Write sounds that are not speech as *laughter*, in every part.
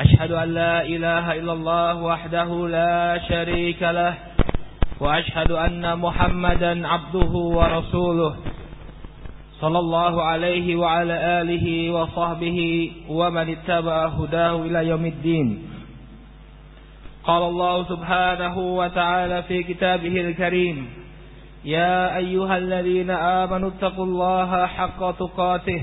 أشهد أن لا إله إلا الله وحده لا شريك له وأشهد أن محمدا عبده ورسوله صلى الله عليه وعلى آله وصحبه ومن اتبع هداه إلى يوم الدين. قال الله سبحانه وتعالى في كتابه الكريم يا أيها الذين آمنوا اتقوا الله حق تقاته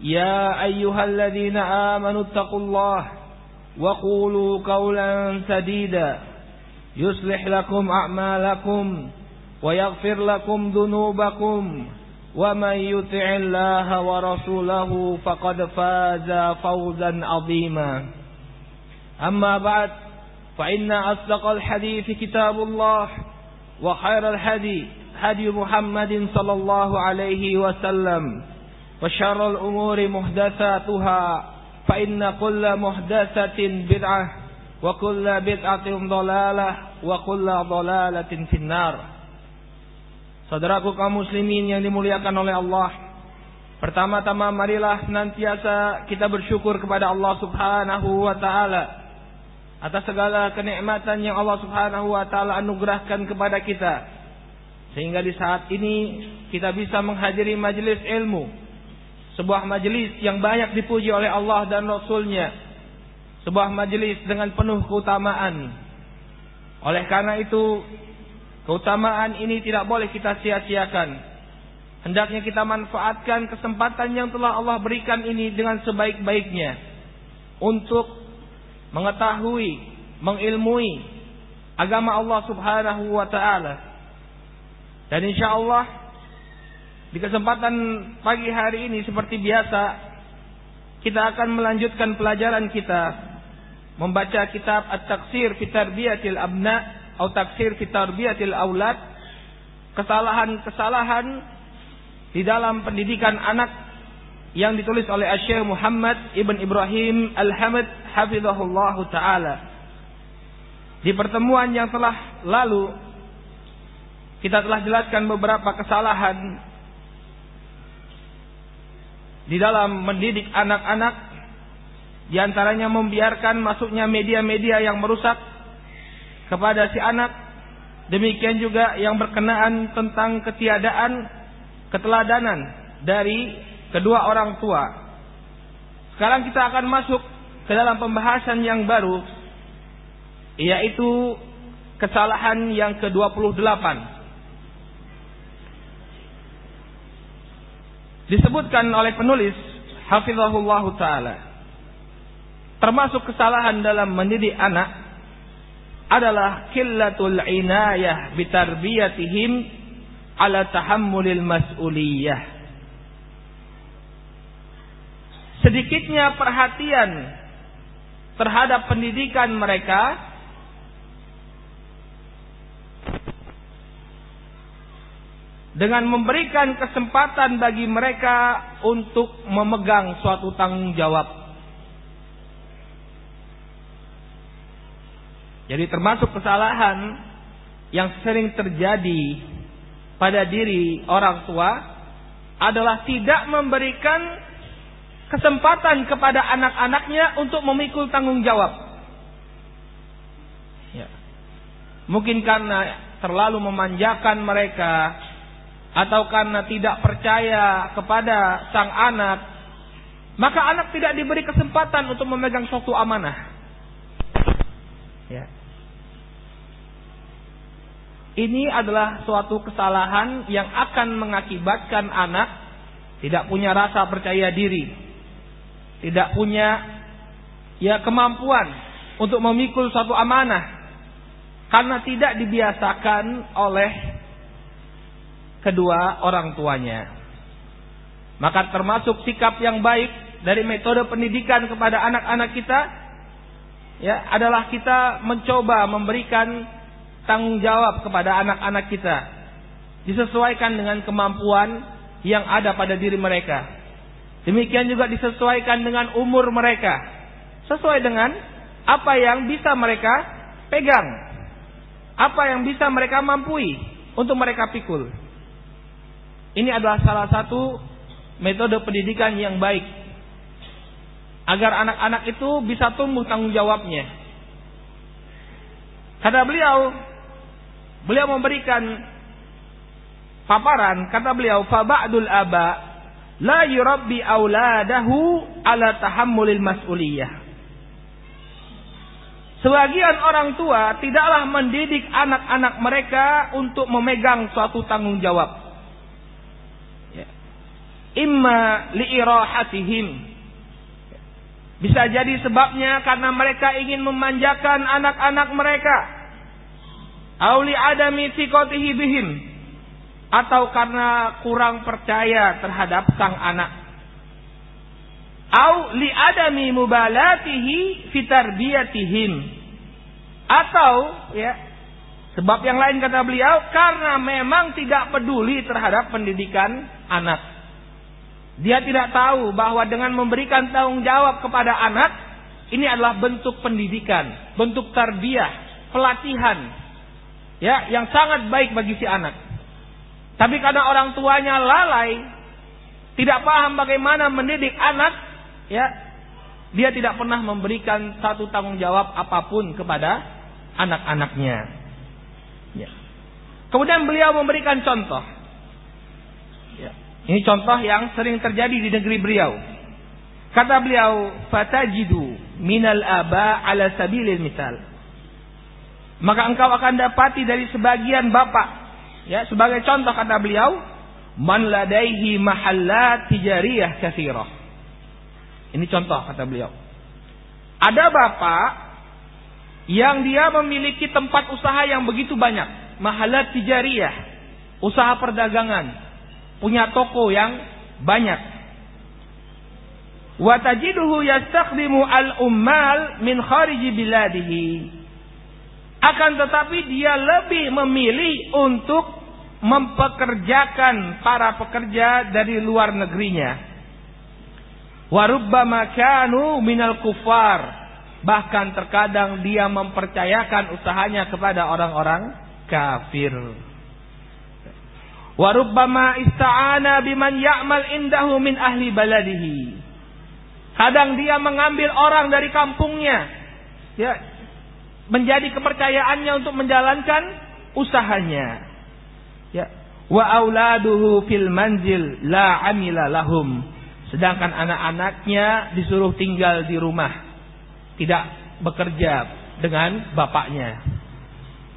يا أيها الذين آمنوا اتقوا الله وقولوا قولا سديدا يصلح لكم أعمالكم ويغفر لكم ذنوبكم ومن يطع الله ورسوله فقد فاز فوزا عظيما. أما بعد فإن أصدق الحديث كتاب الله وخير الهدي هدي محمد صلى الله عليه وسلم. وشر الأمور محدثاتها فإن كل محدثة بدعة وكل بدعة ضلالة وكل ضلالة في النار Saudaraku kaum muslimin yang dimuliakan oleh Allah Pertama-tama marilah senantiasa kita bersyukur kepada Allah subhanahu wa ta'ala Atas segala kenikmatan yang Allah subhanahu wa ta'ala anugerahkan kepada kita Sehingga di saat ini kita bisa menghadiri majelis ilmu sebuah majelis yang banyak dipuji oleh Allah dan Rasulnya. Sebuah majelis dengan penuh keutamaan. Oleh karena itu keutamaan ini tidak boleh kita sia-siakan. Hendaknya kita manfaatkan kesempatan yang telah Allah berikan ini dengan sebaik-baiknya. Untuk mengetahui mengilmui agama Allah Subhanahu wa taala. Dan insyaallah di kesempatan pagi hari ini seperti biasa kita akan melanjutkan pelajaran kita membaca kitab At-Taksir fi Tarbiyatil Abna atau Taksir fi Tarbiyatil Aulad kesalahan-kesalahan di dalam pendidikan anak yang ditulis oleh Syekh Muhammad Ibn Ibrahim Al-Hamid hafizahullah taala. Di pertemuan yang telah lalu kita telah jelaskan beberapa kesalahan di dalam mendidik anak-anak di antaranya membiarkan masuknya media-media yang merusak kepada si anak. Demikian juga yang berkenaan tentang ketiadaan keteladanan dari kedua orang tua. Sekarang kita akan masuk ke dalam pembahasan yang baru yaitu kesalahan yang ke-28 disebutkan oleh penulis hafizahullah taala. Termasuk kesalahan dalam mendidik anak adalah killatul inayah bitarbiyatihim ala tahammulil mas'uliyah. Sedikitnya perhatian terhadap pendidikan mereka dengan memberikan kesempatan bagi mereka untuk memegang suatu tanggung jawab. Jadi termasuk kesalahan yang sering terjadi pada diri orang tua adalah tidak memberikan kesempatan kepada anak-anaknya untuk memikul tanggung jawab. Ya. Mungkin karena terlalu memanjakan mereka atau karena tidak percaya kepada sang anak, maka anak tidak diberi kesempatan untuk memegang suatu amanah. Ya. ini adalah suatu kesalahan yang akan mengakibatkan anak tidak punya rasa percaya diri, tidak punya ya kemampuan untuk memikul suatu amanah karena tidak dibiasakan oleh kedua orang tuanya. Maka termasuk sikap yang baik dari metode pendidikan kepada anak-anak kita ya adalah kita mencoba memberikan tanggung jawab kepada anak-anak kita disesuaikan dengan kemampuan yang ada pada diri mereka. Demikian juga disesuaikan dengan umur mereka. Sesuai dengan apa yang bisa mereka pegang. Apa yang bisa mereka mampui untuk mereka pikul. Ini adalah salah satu metode pendidikan yang baik. Agar anak-anak itu bisa tumbuh tanggung jawabnya. Kata beliau, Beliau memberikan paparan, kata beliau, fa ba'dul aba la yurabbi auladahu ala tahammulil mas'uliyah. Sebagian orang tua tidaklah mendidik anak-anak mereka untuk memegang suatu tanggung jawab. Imma li'irahatihim. Bisa jadi sebabnya karena mereka ingin memanjakan anak-anak mereka Auli adami thiqatihi bihim atau karena kurang percaya terhadap sang anak. Au li adami mubalatihi fi tarbiyatihim. Atau ya sebab yang lain kata beliau karena memang tidak peduli terhadap pendidikan anak. Dia tidak tahu bahwa dengan memberikan tanggung jawab kepada anak ini adalah bentuk pendidikan, bentuk tarbiyah, pelatihan ya yang sangat baik bagi si anak. Tapi karena orang tuanya lalai, tidak paham bagaimana mendidik anak, ya dia tidak pernah memberikan satu tanggung jawab apa pun kepada anak-anaknya. Ya. Kemudian beliau memberikan contoh. Ini contoh yang sering terjadi di negeri beliau. Kata beliau, "Fatajidu minal aba ala sabilil misal." maka engkau akan dapati dari sebagian bapak. Ya sebagai contoh kata beliau man ladaihi mahallat tijariyah katsirah ini contoh kata beliau. Ada bapak yang dia memiliki tempat usaha yang begitu banyak. Mahallat tijariyah usaha perdagangan punya toko yang banyak wa tajiduhu yastakhdimu al-ummal min khariji biladihi akan tetapi dia lebih memilih untuk mempekerjakan para pekerja dari luar negerinya. Warubbama kanu minal kufar. Bahkan terkadang dia mempercayakan usahanya kepada orang-orang kafir. Warubbama ista'ana biman ya'mal indahu min ahli baladihi. Kadang dia mengambil orang dari kampungnya. Ya, menjadi kepercayaannya untuk menjalankan usahanya. Ya. Wa auladuhu fil manzil la amila lahum. Sedangkan anak-anaknya disuruh tinggal di rumah. Tidak bekerja dengan bapaknya.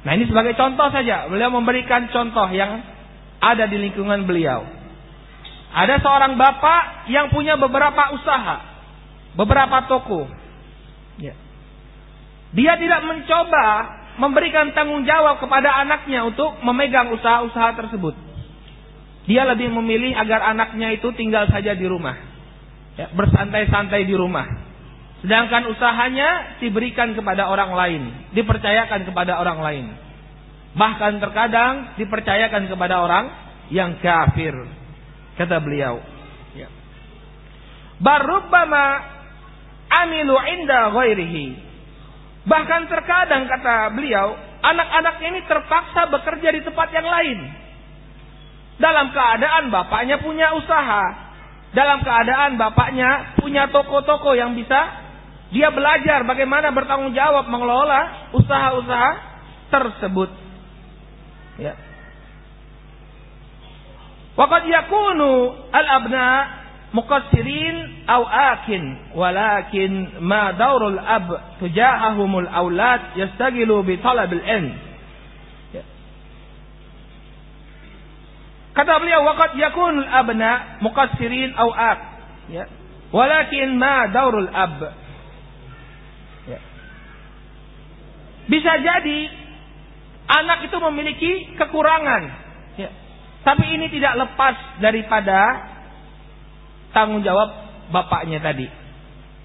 Nah ini sebagai contoh saja. Beliau memberikan contoh yang ada di lingkungan beliau. Ada seorang bapak yang punya beberapa usaha. Beberapa toko. Ya. Dia tidak mencoba memberikan tanggung jawab kepada anaknya untuk memegang usaha-usaha tersebut. Dia lebih memilih agar anaknya itu tinggal saja di rumah. Ya, bersantai-santai di rumah. Sedangkan usahanya diberikan kepada orang lain. Dipercayakan kepada orang lain. Bahkan terkadang dipercayakan kepada orang yang kafir. Kata beliau. Ya. Barubbama amilu inda ghairihi Bahkan terkadang kata beliau, anak-anak ini terpaksa bekerja di tempat yang lain. Dalam keadaan bapaknya punya usaha. Dalam keadaan bapaknya punya toko-toko yang bisa dia belajar bagaimana bertanggung jawab mengelola usaha-usaha tersebut. Ya. Waqad yakunu al-abna muqassirin au akin walakin ma daurul ab tujahahumul aulad yastagilu bi talabil ilm Kata beliau, waqad yakunul abna muqassirin aw ab. Ya. Walakin ma daurul ab. Bisa jadi anak itu memiliki kekurangan. Ya. Tapi ini tidak lepas daripada tanggung jawab bapaknya tadi.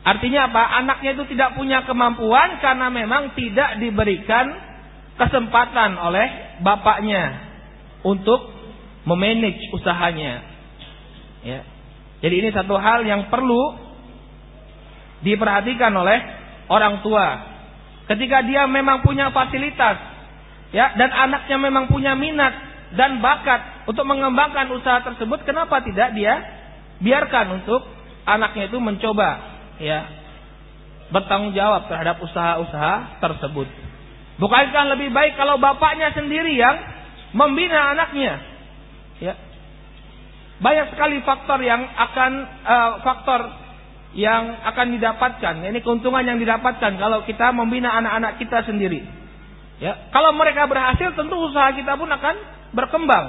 Artinya apa? Anaknya itu tidak punya kemampuan karena memang tidak diberikan kesempatan oleh bapaknya untuk memanage usahanya. Ya. Jadi ini satu hal yang perlu diperhatikan oleh orang tua. Ketika dia memang punya fasilitas, ya, dan anaknya memang punya minat dan bakat untuk mengembangkan usaha tersebut, kenapa tidak dia biarkan untuk anaknya itu mencoba, ya, bertanggung jawab terhadap usaha-usaha tersebut. Bukankah lebih baik kalau bapaknya sendiri yang membina anaknya, Ya. Banyak sekali faktor yang akan uh, faktor yang akan didapatkan. Ini keuntungan yang didapatkan kalau kita membina anak-anak kita sendiri. Ya, kalau mereka berhasil tentu usaha kita pun akan berkembang.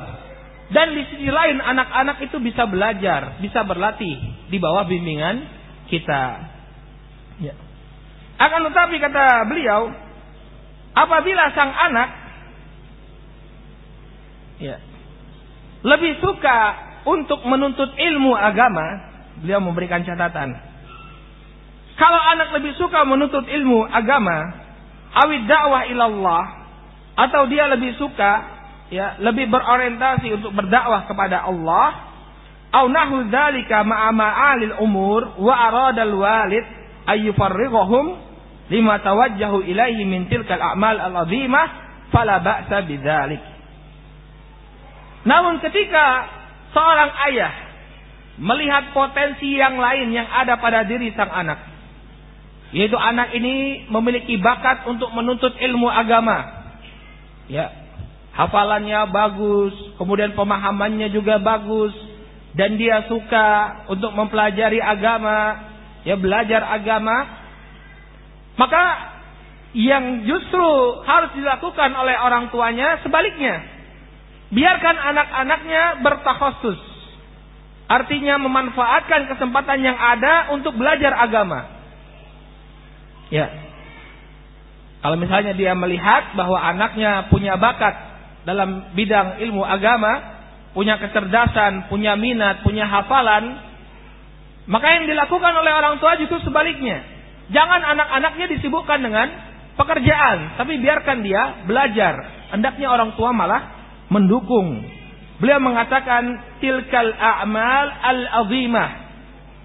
Dan di sisi lain anak-anak itu bisa belajar, bisa berlatih di bawah bimbingan kita. Ya. Akan tetapi kata beliau, apabila sang anak ya, lebih suka untuk menuntut ilmu agama, beliau memberikan catatan. Kalau anak lebih suka menuntut ilmu agama, awid dakwah ilallah, atau dia lebih suka ya lebih berorientasi untuk berdakwah kepada Allah, au nahu dzalika ma'a ma'alil umur wa aradal walid ayyufarrighahum lima tawajjahu ilaihi min tilkal a'mal al-azimah fala ba'sa bidzalik. Namun ketika seorang ayah melihat potensi yang lain yang ada pada diri sang anak, yaitu anak ini memiliki bakat untuk menuntut ilmu agama. Ya, hafalannya bagus, kemudian pemahamannya juga bagus dan dia suka untuk mempelajari agama, ya belajar agama. Maka yang justru harus dilakukan oleh orang tuanya sebaliknya Biarkan anak-anaknya bertakhusus. Artinya memanfaatkan kesempatan yang ada untuk belajar agama. Ya. Kalau misalnya dia melihat bahwa anaknya punya bakat dalam bidang ilmu agama, punya kecerdasan, punya minat, punya hafalan, maka yang dilakukan oleh orang tua justru sebaliknya. Jangan anak-anaknya disibukkan dengan pekerjaan, tapi biarkan dia belajar. Hendaknya orang tua malah mendukung. Beliau mengatakan tilkal a'mal al-azimah.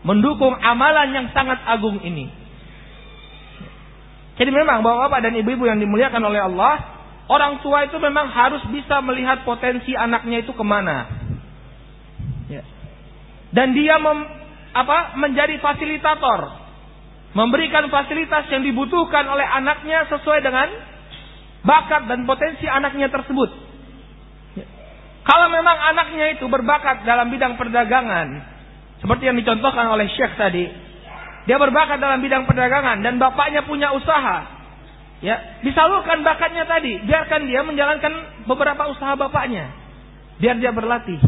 Mendukung amalan yang sangat agung ini. Jadi memang bapak-bapak dan ibu-ibu yang dimuliakan oleh Allah, orang tua itu memang harus bisa melihat potensi anaknya itu ke mana. Ya. Dan dia mem, apa, menjadi fasilitator, memberikan fasilitas yang dibutuhkan oleh anaknya sesuai dengan bakat dan potensi anaknya tersebut. Kalau memang anaknya itu berbakat dalam bidang perdagangan, seperti yang dicontohkan oleh Syekh tadi, dia berbakat dalam bidang perdagangan dan bapaknya punya usaha, ya disalurkan bakatnya tadi, biarkan dia menjalankan beberapa usaha bapaknya, biar dia berlatih.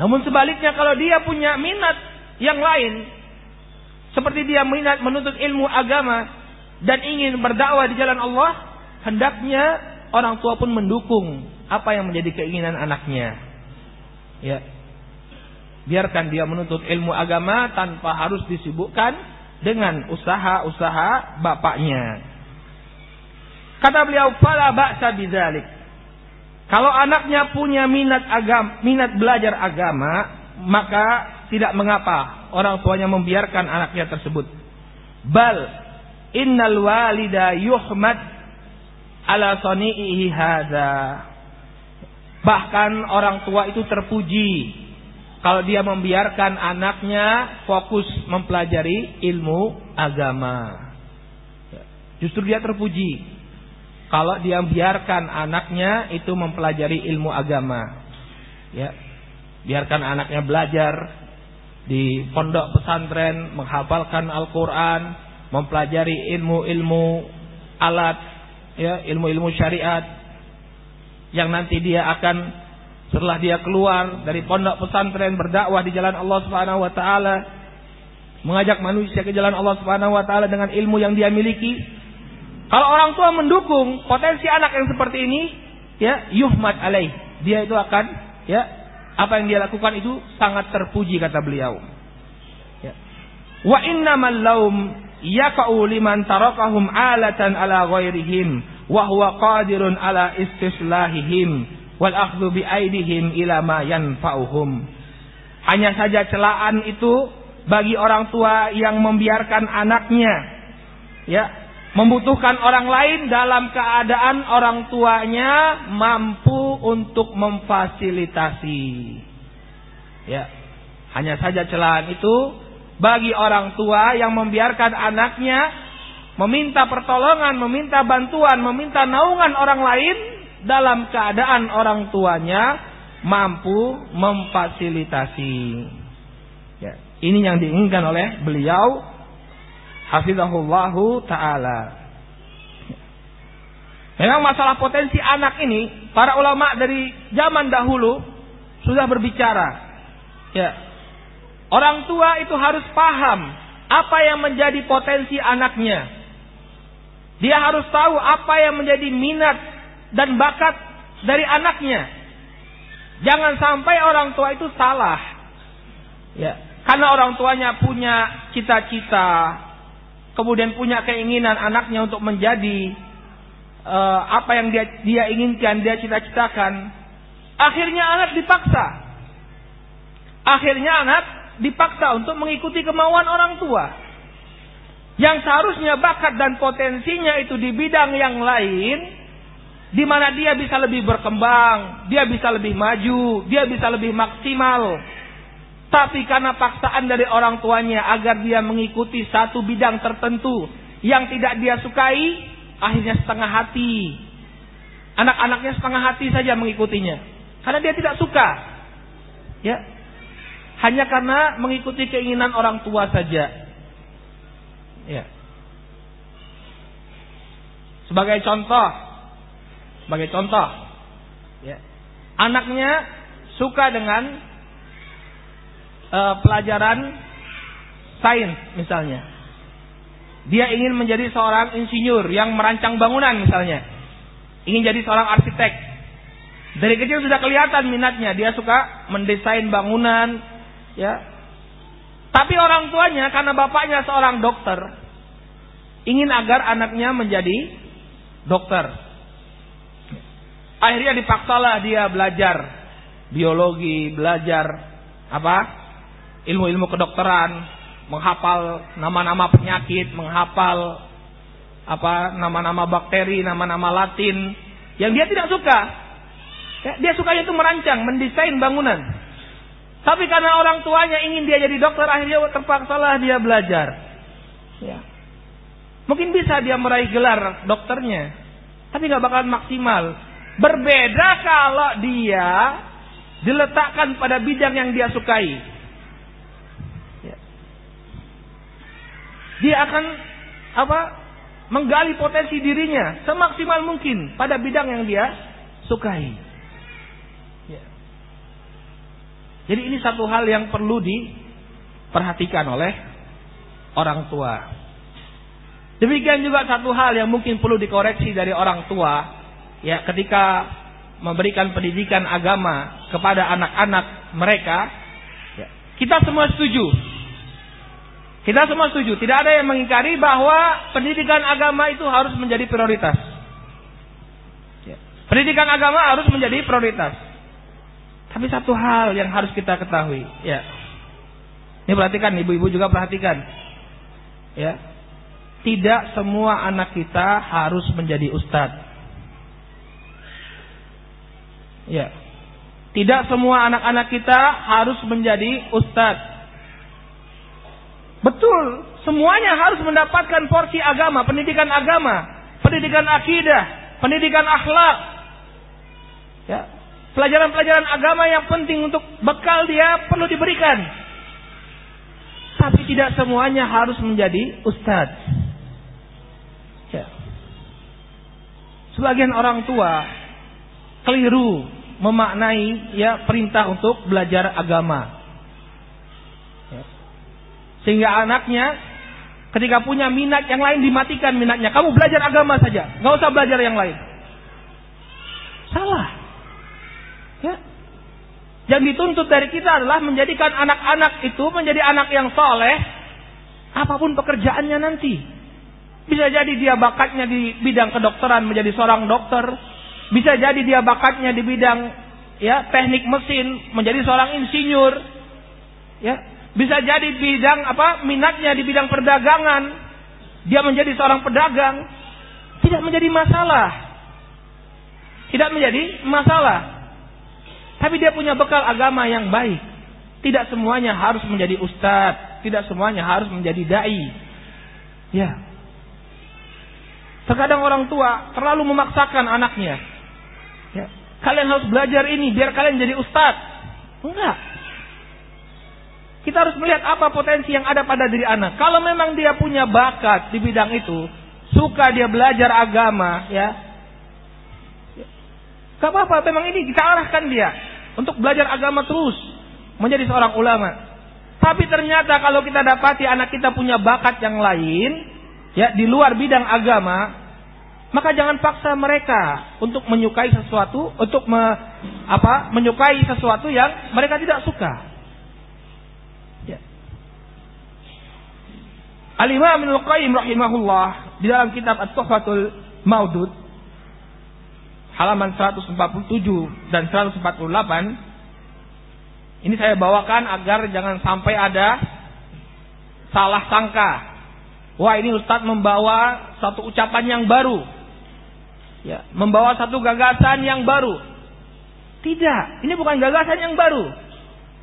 Namun sebaliknya kalau dia punya minat yang lain, seperti dia minat menuntut ilmu agama dan ingin berdakwah di jalan Allah, hendaknya orang tua pun mendukung apa yang menjadi keinginan anaknya. Ya. Biarkan dia menuntut ilmu agama tanpa harus disibukkan dengan usaha-usaha bapaknya. Kata beliau, "Fala ba'sa bidzalik." Kalau anaknya punya minat agama, minat belajar agama, maka tidak mengapa orang tuanya membiarkan anaknya tersebut. Bal innal walida yuhmad ala sani'ihi hadza. Bahkan orang tua itu terpuji kalau dia membiarkan anaknya fokus mempelajari ilmu agama. Justru dia terpuji kalau dia biarkan anaknya itu mempelajari ilmu agama. Ya. Biarkan anaknya belajar di pondok pesantren, menghafalkan Al-Qur'an, mempelajari ilmu-ilmu alat, ya, ilmu-ilmu syariat, yang nanti dia akan Setelah dia keluar dari pondok pesantren berdakwah di jalan Allah Subhanahu wa taala, mengajak manusia ke jalan Allah Subhanahu wa taala dengan ilmu yang dia miliki. Kalau orang tua mendukung potensi anak yang seperti ini, ya yuhmad alaih. Dia itu akan ya apa yang dia lakukan itu sangat terpuji kata beliau. Ya. Wa innamal laum yaka'u liman tarakahum alatan ala ghairihim wa huwa qadirun ala istislahihim wal akhdhu bi aidihim ila ma yanfa'uhum. Hanya saja celaan itu bagi orang tua yang membiarkan anaknya ya membutuhkan orang lain dalam keadaan orang tuanya mampu untuk memfasilitasi. Ya. Hanya saja celaan itu bagi orang tua yang membiarkan anaknya meminta pertolongan, meminta bantuan, meminta naungan orang lain dalam keadaan orang tuanya mampu memfasilitasi. Ya, ini yang diinginkan oleh beliau hafizahullahu taala. Memang masalah potensi anak ini para ulama dari zaman dahulu sudah berbicara. Ya, Orang tua itu harus paham apa yang menjadi potensi anaknya. Dia harus tahu apa yang menjadi minat dan bakat dari anaknya. Jangan sampai orang tua itu salah. Ya, karena orang tuanya punya cita-cita, kemudian punya keinginan anaknya untuk menjadi uh, apa yang dia dia inginkan, dia cita-citakan. Akhirnya anak dipaksa. Akhirnya anak dipaksa untuk mengikuti kemauan orang tua. Yang seharusnya bakat dan potensinya itu di bidang yang lain, di mana dia bisa lebih berkembang, dia bisa lebih maju, dia bisa lebih maksimal. Tapi karena paksaan dari orang tuanya agar dia mengikuti satu bidang tertentu yang tidak dia sukai, akhirnya setengah hati. Anak-anaknya setengah hati saja mengikutinya. Karena dia tidak suka. Ya, hanya karena mengikuti keinginan orang tua saja. Ya. Sebagai contoh, sebagai contoh, ya. anaknya suka dengan uh, pelajaran sains misalnya. Dia ingin menjadi seorang insinyur yang merancang bangunan misalnya. Ingin jadi seorang arsitek. Dari kecil sudah kelihatan minatnya. Dia suka mendesain bangunan, Ya. Tapi orang tuanya karena bapaknya seorang dokter ingin agar anaknya menjadi dokter. Akhirnya dipaksalah dia belajar biologi, belajar apa? ilmu-ilmu kedokteran, menghafal nama-nama penyakit, menghafal apa nama-nama bakteri, nama-nama Latin yang dia tidak suka. Ya, dia sukanya itu merancang, mendesain bangunan. Tapi karena orang tuanya ingin dia jadi dokter, akhirnya terpaksalah dia belajar. Ya. Mungkin bisa dia meraih gelar dokternya, tapi nggak bakalan maksimal. Berbeda kalau dia diletakkan pada bidang yang dia sukai. Ya. Dia akan apa? Menggali potensi dirinya semaksimal mungkin pada bidang yang dia sukai. Jadi ini satu hal yang perlu diperhatikan oleh orang tua. Demikian juga satu hal yang mungkin perlu dikoreksi dari orang tua, ya ketika memberikan pendidikan agama kepada anak-anak mereka, ya, kita semua setuju. Kita semua setuju. Tidak ada yang mengingkari bahwa pendidikan agama itu harus menjadi prioritas. Ya. Pendidikan agama harus menjadi prioritas. Tapi satu hal yang harus kita ketahui, ya. Ini perhatikan, ibu-ibu juga perhatikan. Ya. Tidak semua anak kita harus menjadi ustadz. Ya. Tidak semua anak-anak kita harus menjadi ustadz. Betul, semuanya harus mendapatkan porsi agama, pendidikan agama, pendidikan akidah, pendidikan akhlak. Ya, Pelajaran-pelajaran agama yang penting untuk bekal dia perlu diberikan. Tapi tidak semuanya harus menjadi ustadz. Ya. Sebagian orang tua keliru memaknai ya perintah untuk belajar agama. Ya. Sehingga anaknya ketika punya minat yang lain dimatikan minatnya. Kamu belajar agama saja, nggak usah belajar yang lain. Salah. Ya. Yang dituntut dari kita adalah menjadikan anak-anak itu menjadi anak yang soleh, apa pun pekerjaannya nanti. Bisa jadi dia bakatnya di bidang kedokteran menjadi seorang dokter, bisa jadi dia bakatnya di bidang ya teknik mesin menjadi seorang insinyur. Ya, bisa jadi bidang apa minatnya di bidang perdagangan, dia menjadi seorang pedagang. Tidak menjadi masalah. Tidak menjadi masalah. Tapi dia punya bekal agama yang baik. Tidak semuanya harus menjadi ustadz, tidak semuanya harus menjadi dai. Ya. Terkadang orang tua terlalu memaksakan anaknya Ya. Kalian harus belajar ini biar kalian jadi ustadz. Enggak. Kita harus melihat apa potensi yang ada pada diri anak. Kalau memang dia punya bakat di bidang itu, suka dia belajar agama, ya. Gak apa-apa, memang ini kita arahkan dia untuk belajar agama terus menjadi seorang ulama. Tapi ternyata kalau kita dapati anak kita punya bakat yang lain, ya di luar bidang agama, maka jangan paksa mereka untuk menyukai sesuatu, untuk me, apa, menyukai sesuatu yang mereka tidak suka. Ya. Al-Imam Ibnu Qayyim rahimahullah di dalam kitab At-Tuhfatul Maudud halaman 147 dan 148 ini saya bawakan agar jangan sampai ada salah sangka. Wah ini Ustadz membawa satu ucapan yang baru ya, membawa satu gagasan yang baru. Tidak, ini bukan gagasan yang baru.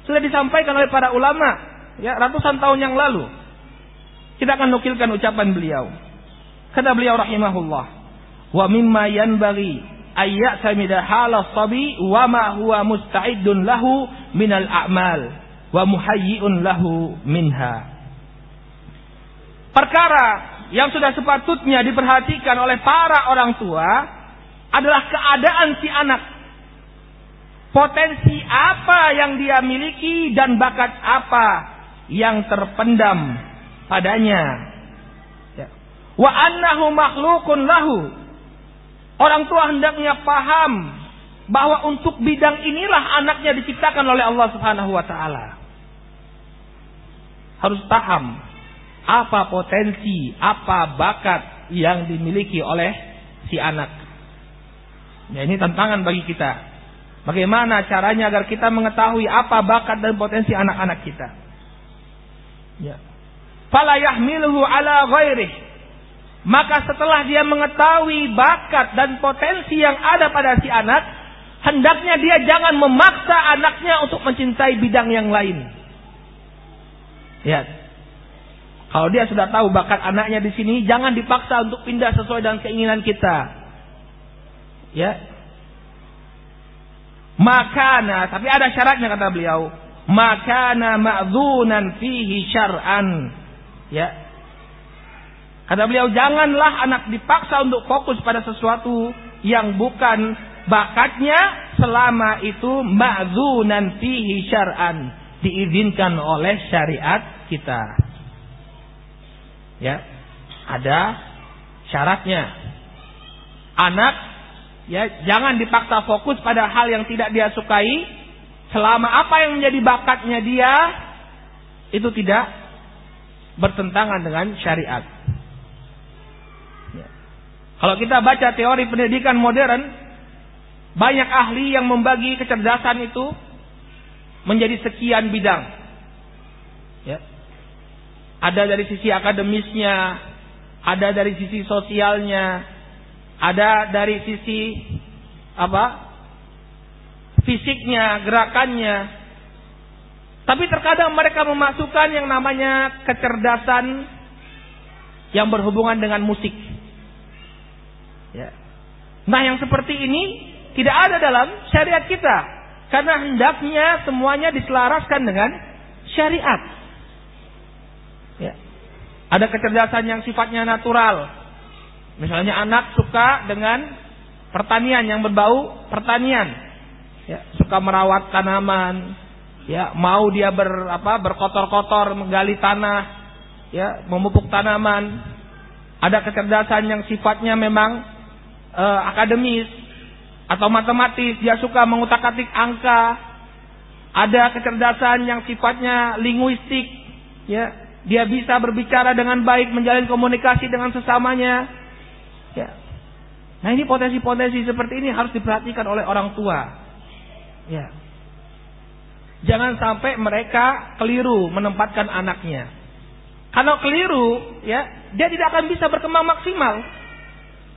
Sudah disampaikan oleh para ulama ya ratusan tahun yang lalu. Kita akan nukilkan ucapan beliau. Kata beliau rahimahullah, "Wa mimma yanbaghi ayya samida hala sabi wa ma huwa musta'idun lahu minal a'mal wa muhayyi'un lahu minha." Perkara yang sudah sepatutnya diperhatikan oleh para orang tua adalah keadaan si anak. Potensi apa yang dia miliki dan bakat apa yang terpendam padanya. Ya. Wa annahu makhlukun lahu. Orang tua hendaknya paham bahwa untuk bidang inilah anaknya diciptakan oleh Allah Subhanahu wa taala. Harus paham apa potensi, apa bakat yang dimiliki oleh si anak. Ya, ini tantangan bagi kita. Bagaimana caranya agar kita mengetahui apa bakat dan potensi anak-anak kita. Ya. Fala yahmiluhu ala ghairih. Maka setelah dia mengetahui bakat dan potensi yang ada pada si anak, hendaknya dia jangan memaksa anaknya untuk mencintai bidang yang lain. Ya, kalau dia sudah tahu bakat anaknya di sini, jangan dipaksa untuk pindah sesuai dengan keinginan kita. Ya. Makana, tapi ada syaratnya kata beliau. Makana ma'dhunan fihi syar'an. Ya. Kata beliau, janganlah anak dipaksa untuk fokus pada sesuatu yang bukan bakatnya selama itu ma'dhunan fihi syar'an. Diizinkan oleh syariat kita. Ya. Ada syaratnya. Anak ya jangan dipaksa fokus pada hal yang tidak dia sukai selama apa yang menjadi bakatnya dia itu tidak bertentangan dengan syariat. Ya. Kalau kita baca teori pendidikan modern, banyak ahli yang membagi kecerdasan itu menjadi sekian bidang. Ya. Ada dari sisi akademisnya, ada dari sisi sosialnya, ada dari sisi apa? fisiknya, gerakannya. Tapi terkadang mereka memasukkan yang namanya kecerdasan yang berhubungan dengan musik. Ya. Nah, yang seperti ini tidak ada dalam syariat kita. Karena hendaknya semuanya diselaraskan dengan syariat. Ada kecerdasan yang sifatnya natural. Misalnya anak suka dengan pertanian yang berbau pertanian. ya, suka merawat tanaman, ya, mau dia ber apa berkotor-kotor menggali tanah, ya, memupuk tanaman. Ada kecerdasan yang sifatnya memang uh, akademis atau matematis, dia suka mengutak-atik angka. Ada kecerdasan yang sifatnya linguistik, ya, dia bisa berbicara dengan baik, menjalin komunikasi dengan sesamanya. Ya. Nah ini potensi-potensi seperti ini harus diperhatikan oleh orang tua. Ya. Jangan sampai mereka keliru menempatkan anaknya. Kalau keliru, ya, dia tidak akan bisa berkembang maksimal.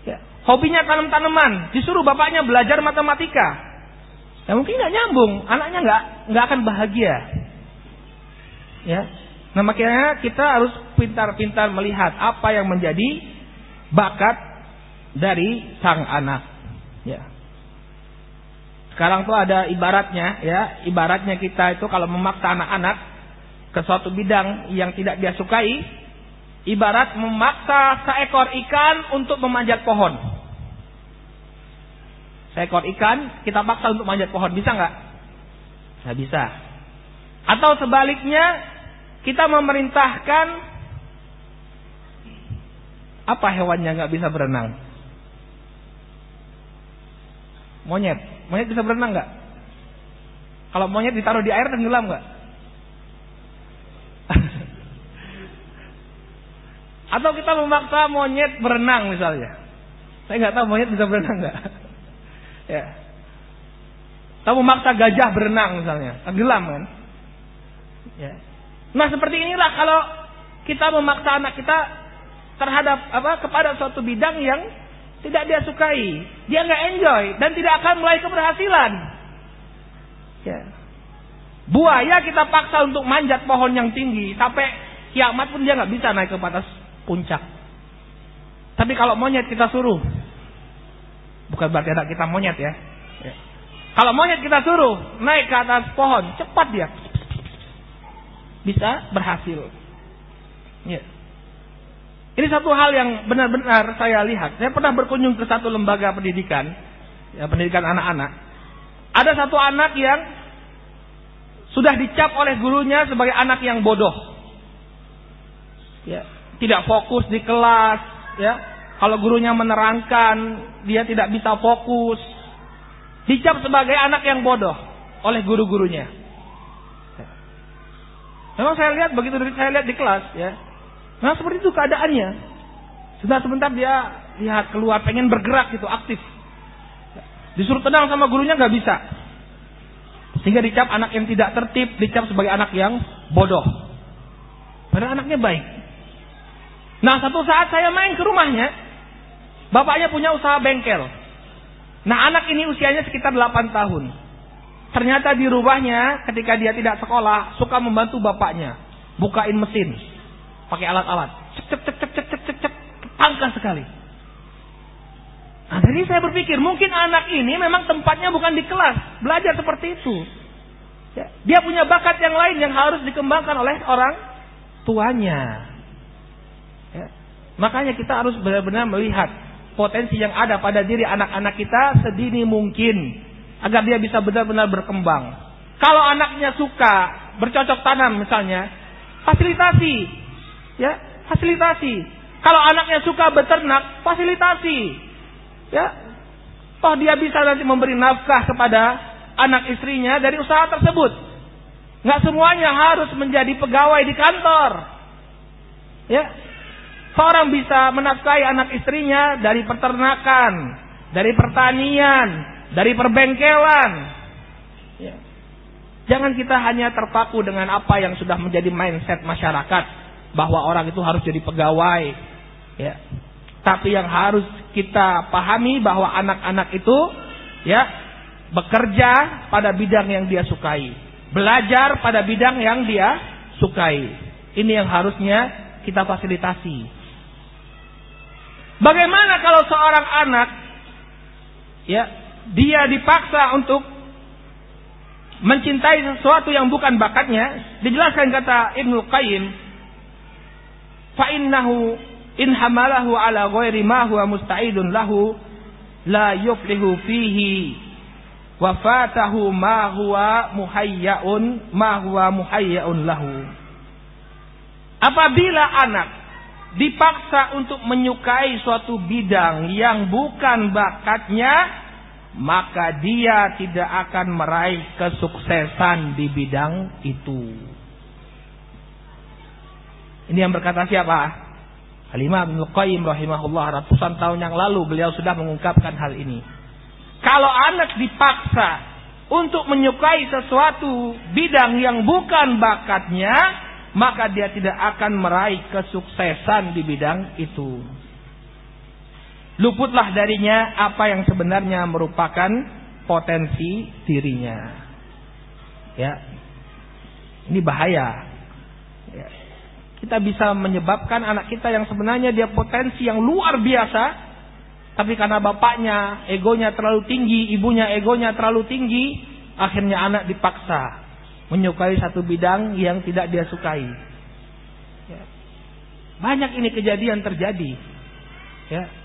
Ya. Hobinya tanam tanaman, disuruh bapaknya belajar matematika. Ya mungkin nggak nyambung, anaknya nggak nggak akan bahagia. Ya. Nah makanya kita harus pintar-pintar melihat apa yang menjadi bakat dari sang anak. Ya. Sekarang tuh ada ibaratnya ya, ibaratnya kita itu kalau memaksa anak-anak ke suatu bidang yang tidak dia sukai, ibarat memaksa seekor ikan untuk memanjat pohon. Seekor ikan kita paksa untuk manjat pohon, bisa nggak? Nggak bisa. Atau sebaliknya, kita memerintahkan apa hewannya nggak bisa berenang? Monyet. Monyet bisa berenang nggak? Kalau monyet ditaruh di air tenggelam nggak? *laughs* Atau kita memaksa monyet berenang misalnya. Saya nggak tahu monyet bisa berenang nggak. *laughs* ya. Atau memaksa gajah berenang misalnya, tenggelam kan? Ya. Nah seperti inilah kalau kita memaksa anak kita terhadap apa kepada suatu bidang yang tidak dia sukai, dia nggak enjoy dan tidak akan mulai keberhasilan. Ya. Buaya kita paksa untuk manjat pohon yang tinggi sampai kiamat pun dia nggak bisa naik ke atas puncak. Tapi kalau monyet kita suruh, bukan berarti anak kita monyet ya. ya. Kalau monyet kita suruh naik ke atas pohon, cepat dia bisa berhasil. Ya. Ini satu hal yang benar-benar saya lihat. Saya pernah berkunjung ke satu lembaga pendidikan, ya, pendidikan anak-anak. Ada satu anak yang sudah dicap oleh gurunya sebagai anak yang bodoh. Ya, tidak fokus di kelas, ya. Kalau gurunya menerangkan, dia tidak bisa fokus. Dicap sebagai anak yang bodoh oleh guru-gurunya. Ya. Memang saya lihat begitu saya lihat di kelas, ya Nah seperti itu keadaannya. Sudah sebentar dia lihat keluar pengen bergerak gitu aktif. Disuruh tenang sama gurunya nggak bisa. Sehingga dicap anak yang tidak tertib, dicap sebagai anak yang bodoh. Padahal anaknya baik. Nah satu saat saya main ke rumahnya, bapaknya punya usaha bengkel. Nah anak ini usianya sekitar 8 tahun. Ternyata di rumahnya ketika dia tidak sekolah suka membantu bapaknya bukain mesin pakai alat-alat. Cek cek cek cek cek cek cek cek angka sekali. Nah, jadi saya berpikir mungkin anak ini memang tempatnya bukan di kelas, belajar seperti itu. Ya, dia punya bakat yang lain yang harus dikembangkan oleh orang tuanya. Ya, makanya kita harus benar-benar melihat potensi yang ada pada diri anak-anak kita sedini mungkin agar dia bisa benar-benar berkembang. Kalau anaknya suka bercocok tanam misalnya, fasilitasi ya fasilitasi. Kalau anaknya suka beternak, fasilitasi. Ya, toh dia bisa nanti memberi nafkah kepada anak istrinya dari usaha tersebut. Nggak semuanya harus menjadi pegawai di kantor. Ya, seorang bisa menafkahi anak istrinya dari peternakan, dari pertanian, dari perbengkelan. Ya. Jangan kita hanya terpaku dengan apa yang sudah menjadi mindset masyarakat bahwa orang itu harus jadi pegawai. Ya. Tapi yang harus kita pahami bahwa anak-anak itu ya bekerja pada bidang yang dia sukai, belajar pada bidang yang dia sukai. Ini yang harusnya kita fasilitasi. Bagaimana kalau seorang anak ya dia dipaksa untuk mencintai sesuatu yang bukan bakatnya, dijelaskan kata Ibnu Qayyim fa innahu in hamalahu ala ghairi ma huwa musta'idun lahu la yuflihu fihi wafatahu ma huwa muhayyaun ma huwa muhayyaun lahu. Apabila anak dipaksa untuk menyukai suatu bidang yang bukan bakatnya, maka dia tidak akan meraih kesuksesan di bidang itu. Ini yang berkata siapa? Al-Imam Ibnu Qayyim rahimahullah ratusan tahun yang lalu beliau sudah mengungkapkan hal ini. Kalau anak dipaksa untuk menyukai sesuatu bidang yang bukan bakatnya, maka dia tidak akan meraih kesuksesan di bidang itu. Luputlah darinya apa yang sebenarnya merupakan potensi dirinya. Ya. Ini bahaya. Ya. Kita bisa menyebabkan anak kita yang sebenarnya dia potensi yang luar biasa, tapi karena bapaknya egonya terlalu tinggi, ibunya egonya terlalu tinggi, akhirnya anak dipaksa menyukai satu bidang yang tidak dia sukai. Ya. Banyak ini kejadian terjadi. Ya.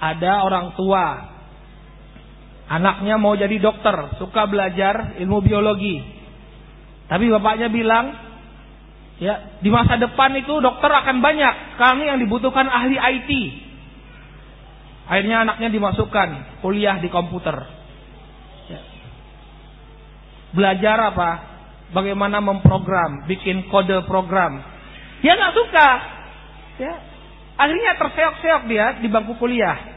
Ada orang tua, anaknya mau jadi dokter, suka belajar ilmu biologi. Tapi bapaknya bilang, ya di masa depan itu dokter akan banyak, kami yang dibutuhkan ahli IT. Akhirnya anaknya dimasukkan kuliah di komputer. Belajar apa? Bagaimana memprogram, bikin kode program. Dia nggak suka. Ya. Akhirnya terseok-seok dia di bangku kuliah.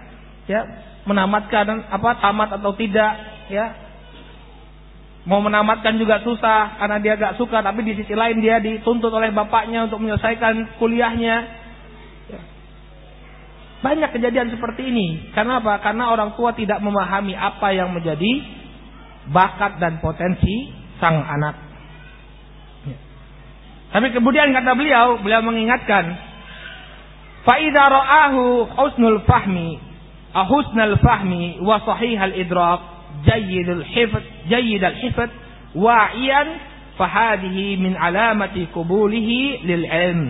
Ya, menamatkan apa tamat atau tidak, ya. Mau menamatkan juga susah karena dia gak suka, tapi di sisi lain dia dituntut oleh bapaknya untuk menyelesaikan kuliahnya. Ya. Banyak kejadian seperti ini. Karena apa? Karena orang tua tidak memahami apa yang menjadi bakat dan potensi sang anak. Ya. Tapi kemudian kata beliau, beliau mengingatkan, faida ra'ahu husnul fahmi, ahusnul fahmi wa sahihal idrak, jayyidul hifd, jayyidul hifd, wa'iyan, fahadihi min alamati kubulihi lil ilm.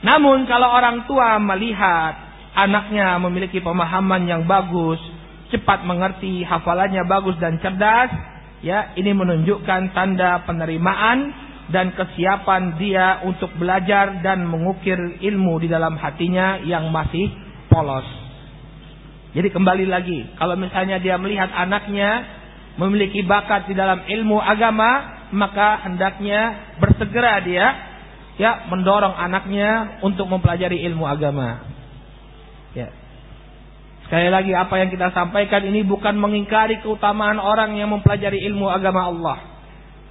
Namun kalau orang tua melihat anaknya memiliki pemahaman yang bagus, cepat mengerti, hafalannya bagus dan cerdas, ya, ini menunjukkan tanda penerimaan dan kesiapan dia untuk belajar dan mengukir ilmu di dalam hatinya yang masih polos. Jadi kembali lagi, kalau misalnya dia melihat anaknya memiliki bakat di dalam ilmu agama, maka hendaknya bersegera dia ya mendorong anaknya untuk mempelajari ilmu agama. Ya. Sekali lagi apa yang kita sampaikan ini bukan mengingkari keutamaan orang yang mempelajari ilmu agama Allah.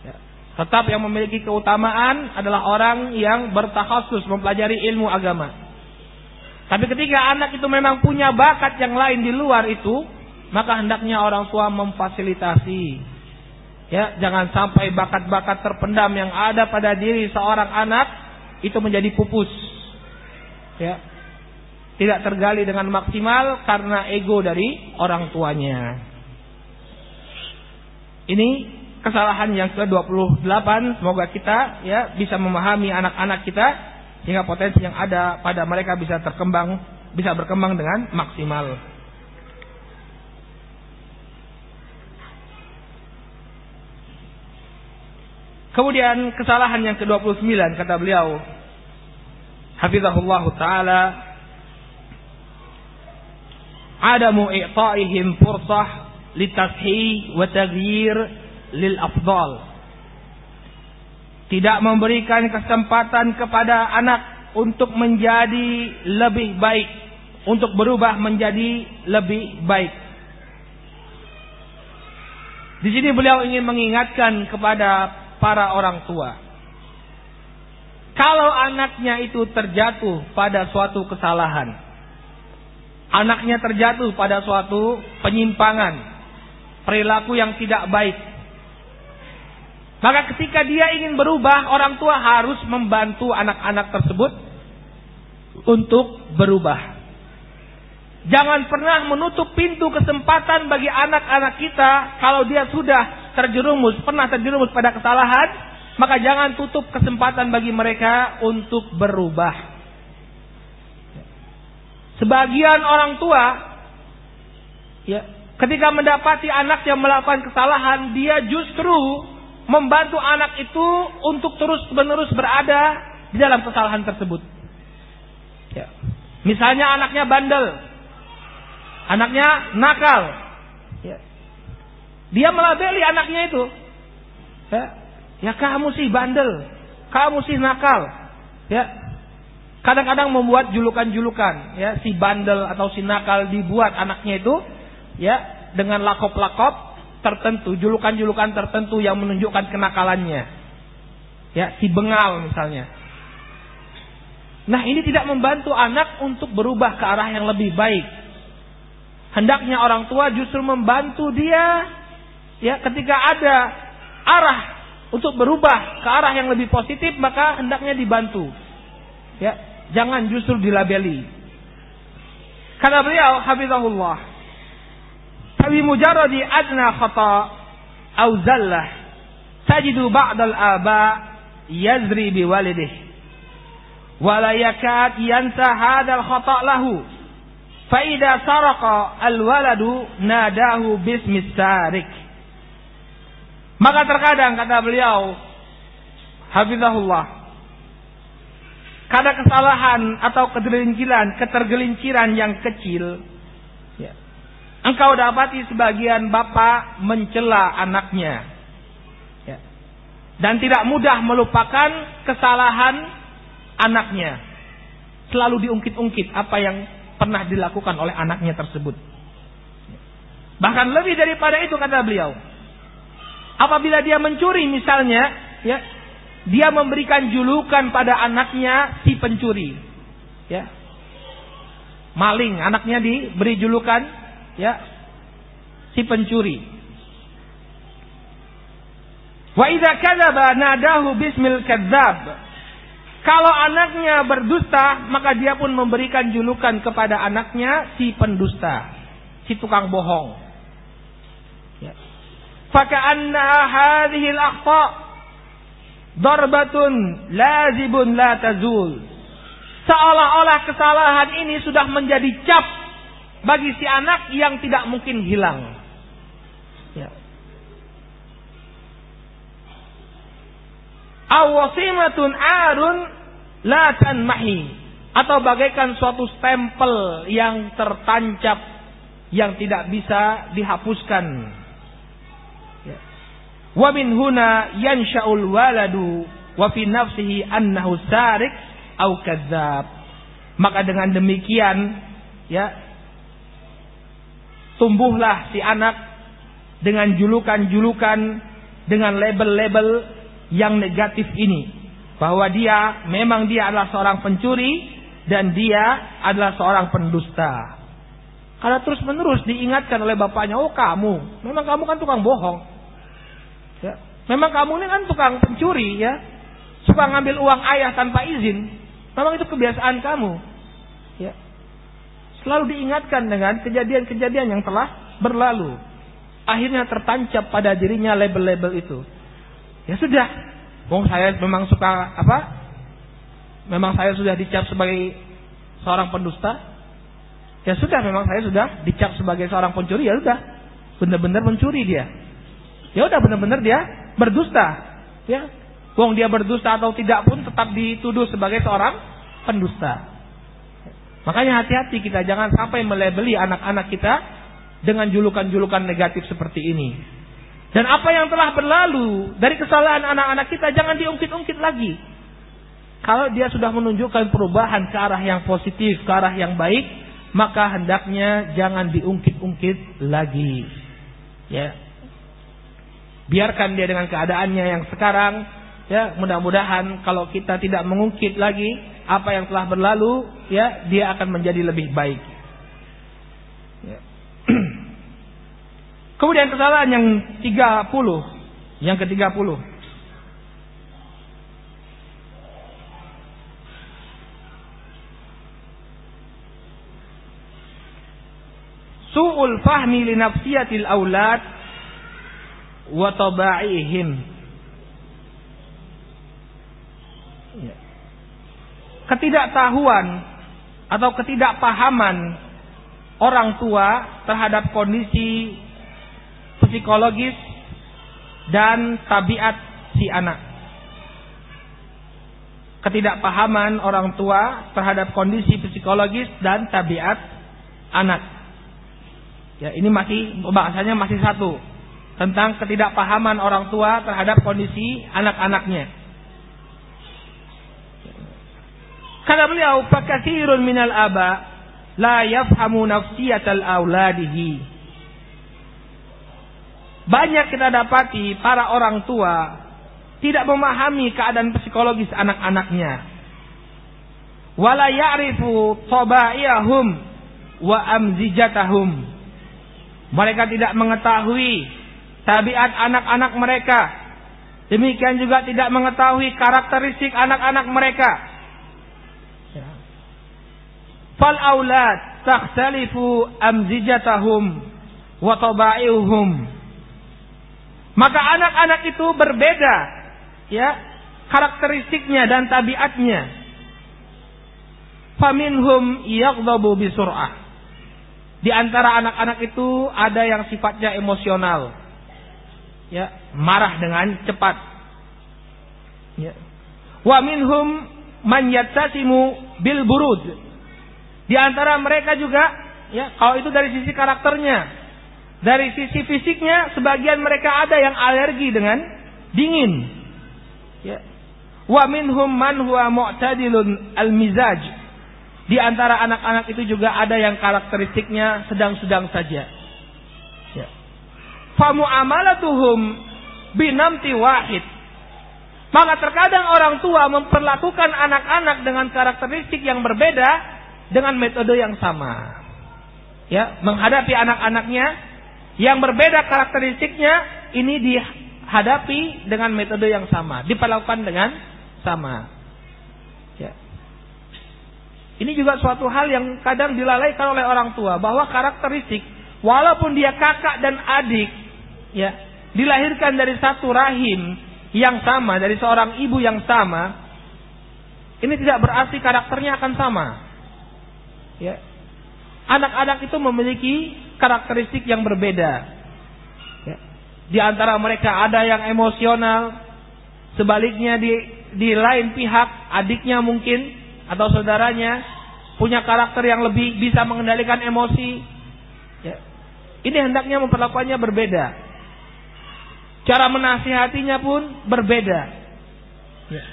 Ya. Tetap yang memiliki keutamaan adalah orang yang bertakhasus mempelajari ilmu agama. Tapi ketika anak itu memang punya bakat yang lain di luar itu, maka hendaknya orang tua memfasilitasi. Ya, jangan sampai bakat-bakat terpendam yang ada pada diri seorang anak itu menjadi pupus. Ya, tidak tergali dengan maksimal karena ego dari orang tuanya. Ini kesalahan yang ke-28 semoga kita ya bisa memahami anak-anak kita sehingga potensi yang ada pada mereka bisa terkembang bisa berkembang dengan maksimal. Kemudian kesalahan yang ke-29 kata beliau Hafizahullah taala adamu i'ta'ihim fursah litashih wa taghyir lil afdal tidak memberikan kesempatan kepada anak untuk menjadi lebih baik untuk berubah menjadi lebih baik di sini beliau ingin mengingatkan kepada para orang tua kalau anaknya itu terjatuh pada suatu kesalahan anaknya terjatuh pada suatu penyimpangan, perilaku yang tidak baik. Maka ketika dia ingin berubah, orang tua harus membantu anak-anak tersebut untuk berubah. Jangan pernah menutup pintu kesempatan bagi anak-anak kita kalau dia sudah terjerumus, pernah terjerumus pada kesalahan, maka jangan tutup kesempatan bagi mereka untuk berubah. Sebagian orang tua ya Ketika mendapati anak yang melakukan kesalahan, dia justru membantu anak itu untuk terus-menerus berada di dalam kesalahan tersebut. Ya. Misalnya anaknya bandel, anaknya nakal, ya. dia melabeli anaknya itu. Ya, ya kamu sih bandel, kamu sih nakal, ya. Kadang-kadang membuat julukan-julukan, ya si bandel atau si nakal dibuat anaknya itu ya dengan lakop-lakop tertentu, julukan-julukan tertentu yang menunjukkan kenakalannya. Ya, si bengal misalnya. Nah, ini tidak membantu anak untuk berubah ke arah yang lebih baik. Hendaknya orang tua justru membantu dia ya ketika ada arah untuk berubah ke arah yang lebih positif maka hendaknya dibantu. Ya, jangan justru dilabeli. Kata beliau, Habibullah, فبمجرد أدنى خطأ أو زلة تجد بعض الآباء يزري بولده ولا يكاد ينسى هذا الخطأ له فإذا سرق الولد ناداه باسم السارق maka terkadang kata beliau Hafizahullah Kada kesalahan atau ketergelinciran, ketergelinciran yang kecil Engkau dapati sebagian bapak mencela anaknya. Ya. Dan tidak mudah melupakan kesalahan anaknya. Selalu diungkit-ungkit apa yang pernah dilakukan oleh anaknya tersebut. Bahkan lebih daripada itu kata beliau. Apabila dia mencuri misalnya, ya, dia memberikan julukan pada anaknya si pencuri. Ya. Maling, anaknya diberi julukan ya si pencuri. Wa idza kadzaba nadahu bismil kadzab. Kalau anaknya berdusta, maka dia pun memberikan julukan kepada anaknya si pendusta, si tukang bohong. Ya. Faka'anna hadhihi al-akhta darbatun lazibun la tazul. Seolah-olah kesalahan ini sudah menjadi cap bagi si anak yang tidak mungkin hilang. Ya. Awasimatun arun la tanmahi atau bagaikan suatu stempel yang tertancap yang tidak bisa dihapuskan. Ya. Wa min huna yansha'ul waladu wa fi nafsihi annahu sarik au kadzab. Maka dengan demikian ya tumbuhlah si anak dengan julukan-julukan, dengan label-label yang negatif ini. Bahwa dia memang dia adalah seorang pencuri dan dia adalah seorang pendusta. Karena terus menerus diingatkan oleh bapaknya, oh kamu, memang kamu kan tukang bohong. Ya. Memang kamu ini kan tukang pencuri ya. Suka ngambil uang ayah tanpa izin. Memang itu kebiasaan kamu. Ya. Selalu diingatkan dengan kejadian-kejadian yang telah berlalu. Akhirnya tertancap pada dirinya label-label itu. Ya sudah. Wong saya memang suka apa? Memang saya sudah dicap sebagai seorang pendusta. Ya sudah, memang saya sudah dicap sebagai seorang pencuri. Ya sudah, benar-benar mencuri dia. Ya udah benar-benar dia berdusta. Ya, wong dia berdusta atau tidak pun tetap dituduh sebagai seorang pendusta. Makanya hati-hati kita jangan sampai melebeli anak-anak kita dengan julukan-julukan negatif seperti ini. Dan apa yang telah berlalu dari kesalahan anak-anak kita jangan diungkit-ungkit lagi. Kalau dia sudah menunjukkan perubahan ke arah yang positif, ke arah yang baik, maka hendaknya jangan diungkit-ungkit lagi. Ya. Biarkan dia dengan keadaannya yang sekarang, ya, mudah-mudahan kalau kita tidak mengungkit lagi, apa yang telah berlalu, ya dia akan menjadi lebih baik. Ya. *clears throat* Kemudian kesalahan yang 30, yang ke-30. Su'ul fahmi li nafsiyatil aulad wa ketidaktahuan atau ketidakpahaman orang tua terhadap kondisi psikologis dan tabiat si anak. Ketidakpahaman orang tua terhadap kondisi psikologis dan tabiat anak. Ya, ini masih bahasanya masih satu tentang ketidakpahaman orang tua terhadap kondisi anak-anaknya. Kata beliau, "Fakatsirun minal aba la yafhamu nafsiyatal auladihi." Banyak kita dapati para orang tua tidak memahami keadaan psikologis anak-anaknya. Wala ya'rifu tabaiyahum wa amzijatahum. Mereka tidak mengetahui tabiat anak-anak mereka. Demikian juga tidak mengetahui karakteristik anak-anak mereka. Fal aulad takhtalifu amzijatahum wa tabaihum. Maka anak-anak itu berbeda ya karakteristiknya dan tabiatnya. Faminhum yaghdabu bisur'ah. Di antara anak-anak itu ada yang sifatnya emosional. Ya, marah dengan cepat. Ya. Wa minhum man yattasimu bil burud di antara mereka juga, ya, kalau itu dari sisi karakternya, dari sisi fisiknya, sebagian mereka ada yang alergi dengan dingin. Ya. Wa minhum man huwa mu'tadilun al-mizaj. Di antara anak-anak itu juga ada yang karakteristiknya sedang-sedang saja. Ya. Mu'amalatuhum binamti wahid. Maka terkadang orang tua memperlakukan anak-anak dengan karakteristik yang berbeda dengan metode yang sama. Ya, menghadapi anak-anaknya yang berbeda karakteristiknya ini dihadapi dengan metode yang sama, diperlakukan dengan sama. Ya. Ini juga suatu hal yang kadang dilalaikan oleh orang tua bahwa karakteristik walaupun dia kakak dan adik ya, dilahirkan dari satu rahim yang sama, dari seorang ibu yang sama, ini tidak berarti karakternya akan sama. Ya. Anak-anak itu memiliki karakteristik yang berbeda. Ya. Di antara mereka ada yang emosional, sebaliknya di di lain pihak adiknya mungkin atau saudaranya punya karakter yang lebih bisa mengendalikan emosi. Ya. Ini hendaknya memperlakukannya berbeda. Cara menasihatinya pun berbeda. Ya.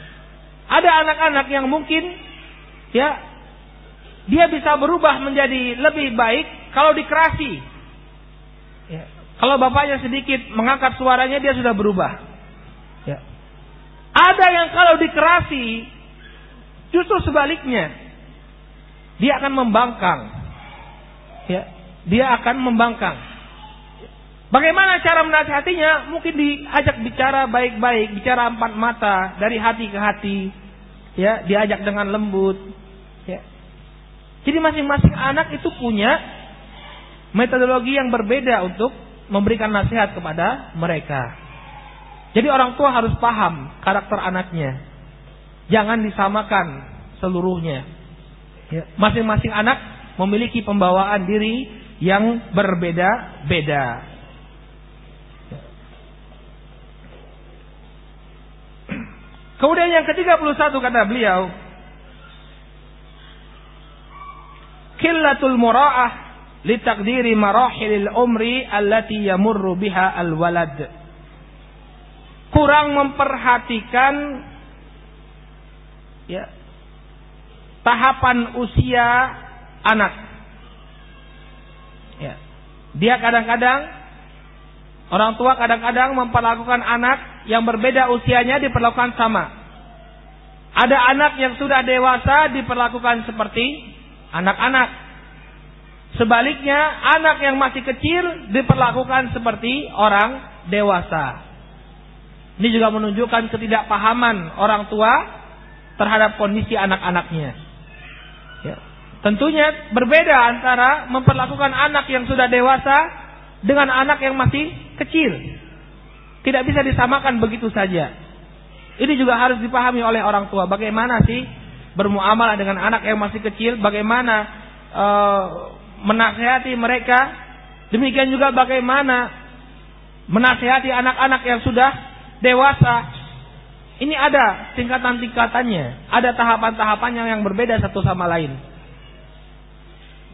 Ada anak-anak yang mungkin ya dia bisa berubah menjadi lebih baik kalau dikerasi. Ya. Kalau bapaknya sedikit mengangkat suaranya dia sudah berubah. Ya. Ada yang kalau dikerasi justru sebaliknya dia akan membangkang. Ya. Dia akan membangkang. Bagaimana cara menasihatinya? Mungkin diajak bicara baik-baik, bicara empat mata dari hati ke hati, ya, diajak dengan lembut. Jadi masing-masing anak itu punya metodologi yang berbeda untuk memberikan nasihat kepada mereka. Jadi orang tua harus paham karakter anaknya. Jangan disamakan seluruhnya. Ya, masing-masing anak memiliki pembawaan diri yang berbeda-beda. Kemudian yang ke-31 kata beliau, Killatul mura'ah litakdiri marahilil umri allati yamurru biha al-walad. Kurang memperhatikan ya tahapan usia anak. Ya. Dia kadang-kadang orang tua kadang-kadang memperlakukan anak yang berbeda usianya diperlakukan sama. Ada anak yang sudah dewasa diperlakukan seperti anak-anak. Sebaliknya, anak yang masih kecil diperlakukan seperti orang dewasa. Ini juga menunjukkan ketidakpahaman orang tua terhadap kondisi anak-anaknya. Ya. Tentunya berbeda antara memperlakukan anak yang sudah dewasa dengan anak yang masih kecil. Tidak bisa disamakan begitu saja. Ini juga harus dipahami oleh orang tua. Bagaimana sih bermuamalah dengan anak yang masih kecil, bagaimana uh, menasehati mereka. Demikian juga bagaimana menasehati anak-anak yang sudah dewasa. Ini ada tingkatan-tingkatannya, ada tahapan-tahapannya yang berbeda satu sama lain.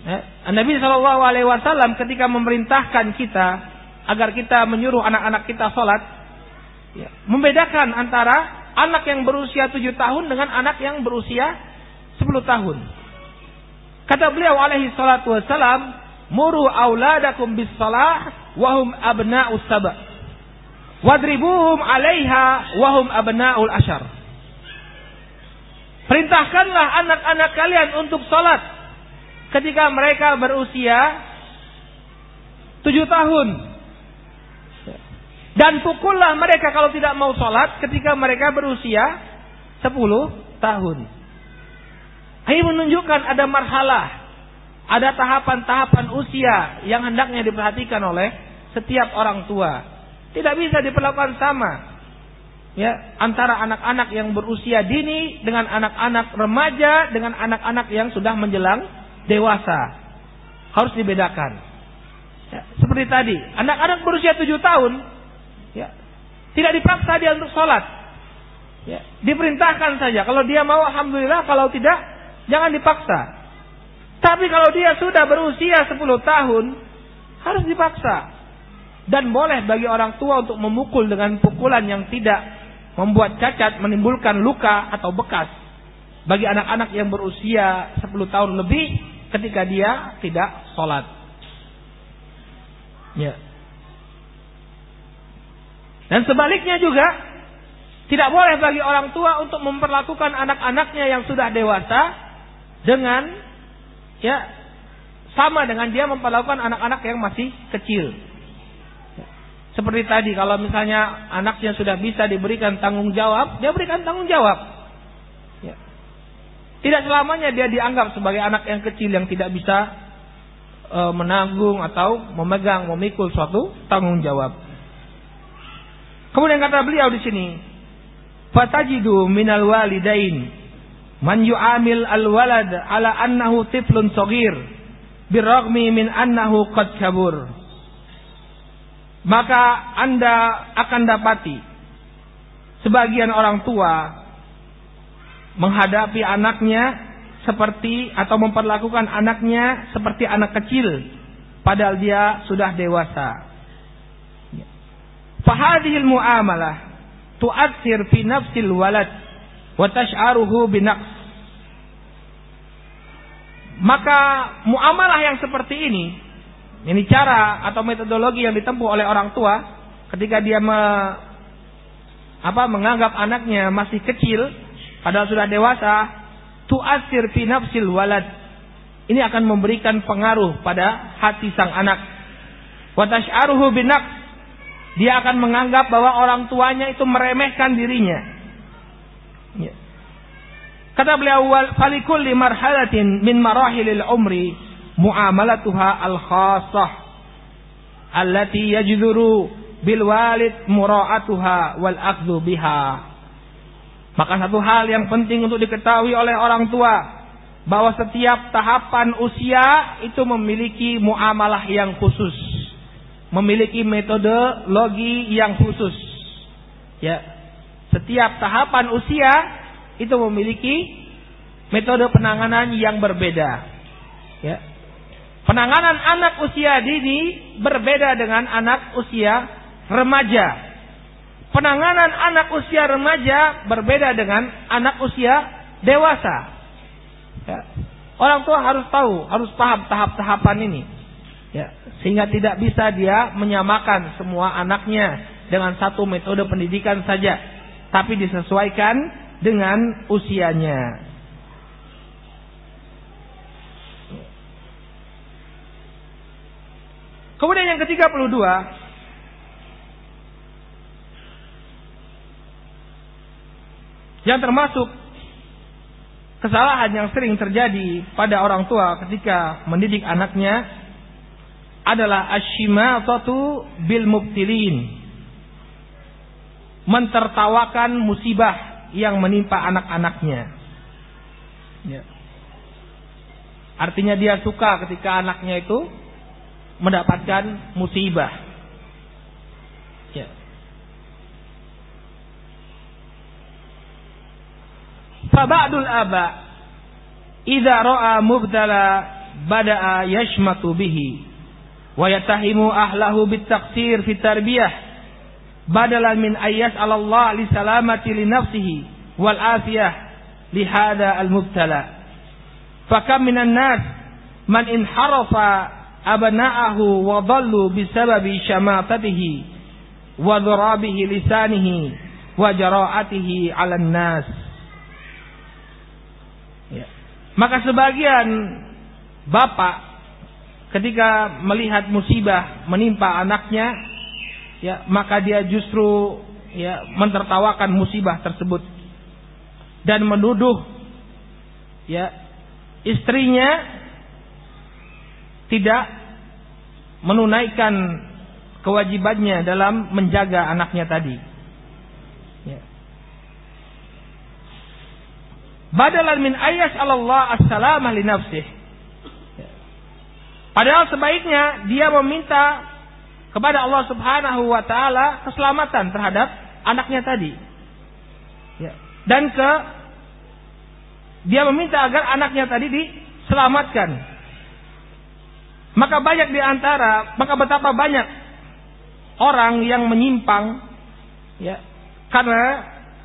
Ya, Nabi Shallallahu Alaihi Wasallam ketika memerintahkan kita agar kita menyuruh anak-anak kita sholat, ya, membedakan antara anak yang berusia tujuh tahun dengan anak yang berusia sepuluh tahun. Kata beliau alaihi salatu wassalam, muru auladakum bis salah wahum abna'us saba. Wadribuhum 'alaiha wahum abna'ul ashar. Perintahkanlah anak-anak kalian untuk salat ketika mereka berusia tujuh tahun. Dan pukullah mereka kalau tidak mau sholat ketika mereka berusia sepuluh tahun. Ini menunjukkan ada marhalah, ada tahapan-tahapan usia yang hendaknya diperhatikan oleh setiap orang tua. Tidak bisa diperlakukan sama. Ya, antara anak-anak yang berusia dini dengan anak-anak remaja dengan anak-anak yang sudah menjelang dewasa. Harus dibedakan. Ya, seperti tadi, anak-anak berusia tujuh tahun, ya, tidak dipaksa dia untuk sholat. Ya, diperintahkan saja. Kalau dia mau, alhamdulillah. Kalau tidak, jangan dipaksa. Tapi kalau dia sudah berusia 10 tahun, harus dipaksa. Dan boleh bagi orang tua untuk memukul dengan pukulan yang tidak membuat cacat, menimbulkan luka atau bekas. Bagi anak-anak yang berusia 10 tahun lebih, ketika dia tidak sholat. Ya. Dan sebaliknya juga tidak boleh bagi orang tua untuk memperlakukan anak-anaknya yang sudah dewasa dengan ya sama dengan dia memperlakukan anak-anak yang masih kecil. Ya. Seperti tadi kalau misalnya anaknya sudah bisa diberikan tanggung jawab, dia berikan tanggung jawab. Tidak selamanya dia dianggap sebagai anak yang kecil yang tidak bisa e, menanggung atau memegang, memikul suatu tanggung jawab. Kemudian kata beliau di sini, fatajidu minal walidain man yu'amil al walad ala annahu tiflun sogir birragmi min annahu qad kabur. Maka Anda akan dapati sebagian orang tua menghadapi anaknya seperti atau memperlakukan anaknya seperti anak kecil padahal dia sudah dewasa. Fahadhil muamalah tu'athir fi nafsil walad wa tash'aruhu binaqs. Maka muamalah yang seperti ini ini cara atau metodologi yang ditempuh oleh orang tua ketika dia me, apa menganggap anaknya masih kecil padahal sudah dewasa, tu'asir fi nafsil walad. Ini akan memberikan pengaruh pada hati sang anak. Wa tash'aruhu binak. Dia akan menganggap bahwa orang tuanya itu meremehkan dirinya. Ya. Kata beliau, "Falikulli marhalatin min marahilil umri muamalatuha al-khassah allati yajduru bil walid mura'atuha wal akhdhu biha." Maka satu hal yang penting untuk diketahui oleh orang tua bahwa setiap tahapan usia itu memiliki muamalah yang khusus, memiliki metodologi yang khusus. Ya. Setiap tahapan usia itu memiliki metode penanganan yang berbeda. Ya. Penanganan anak usia dini berbeda dengan anak usia remaja. Penanganan anak usia remaja berbeda dengan anak usia dewasa. Ya. Orang tua harus tahu, harus paham tahap-tahapan ini. Ya, sehingga tidak bisa dia menyamakan semua anaknya dengan satu metode pendidikan saja, tapi disesuaikan dengan usianya. Kemudian yang ke-32 Yang termasuk kesalahan yang sering terjadi pada orang tua ketika mendidik anaknya adalah asyimatatu bil mubtilin. Mentertawakan musibah yang menimpa anak-anaknya. Ya. Artinya dia suka ketika anaknya itu mendapatkan musibah. Ya. Fabadul aba idza ra'a mubtala bada'a yashmatu bihi wa yatahimu ahlahu bitaqsir fi tarbiyah badalan min ayas Allah li salamati li nafsihi wal afiyah li hada al mubtala Fakam minan nas man inharafa abna'ahu wa dhallu bisababi syamatatihi wa dharabihi lisanihi wa jara'atihi 'alan nas. Ya. Maka sebagian bapak ketika melihat musibah menimpa anaknya ya maka dia justru ya mentertawakan musibah tersebut dan menuduh ya istrinya tidak menunaikan kewajibannya dalam menjaga anaknya tadi. Ya. Min ayas Allah as-salam li nafsih. Padahal sebaiknya dia meminta kepada Allah Subhanahu wa taala keselamatan terhadap anaknya tadi. Ya. Dan ke dia meminta agar anaknya tadi diselamatkan. Maka banyak di antara, maka betapa banyak orang yang menyimpang ya karena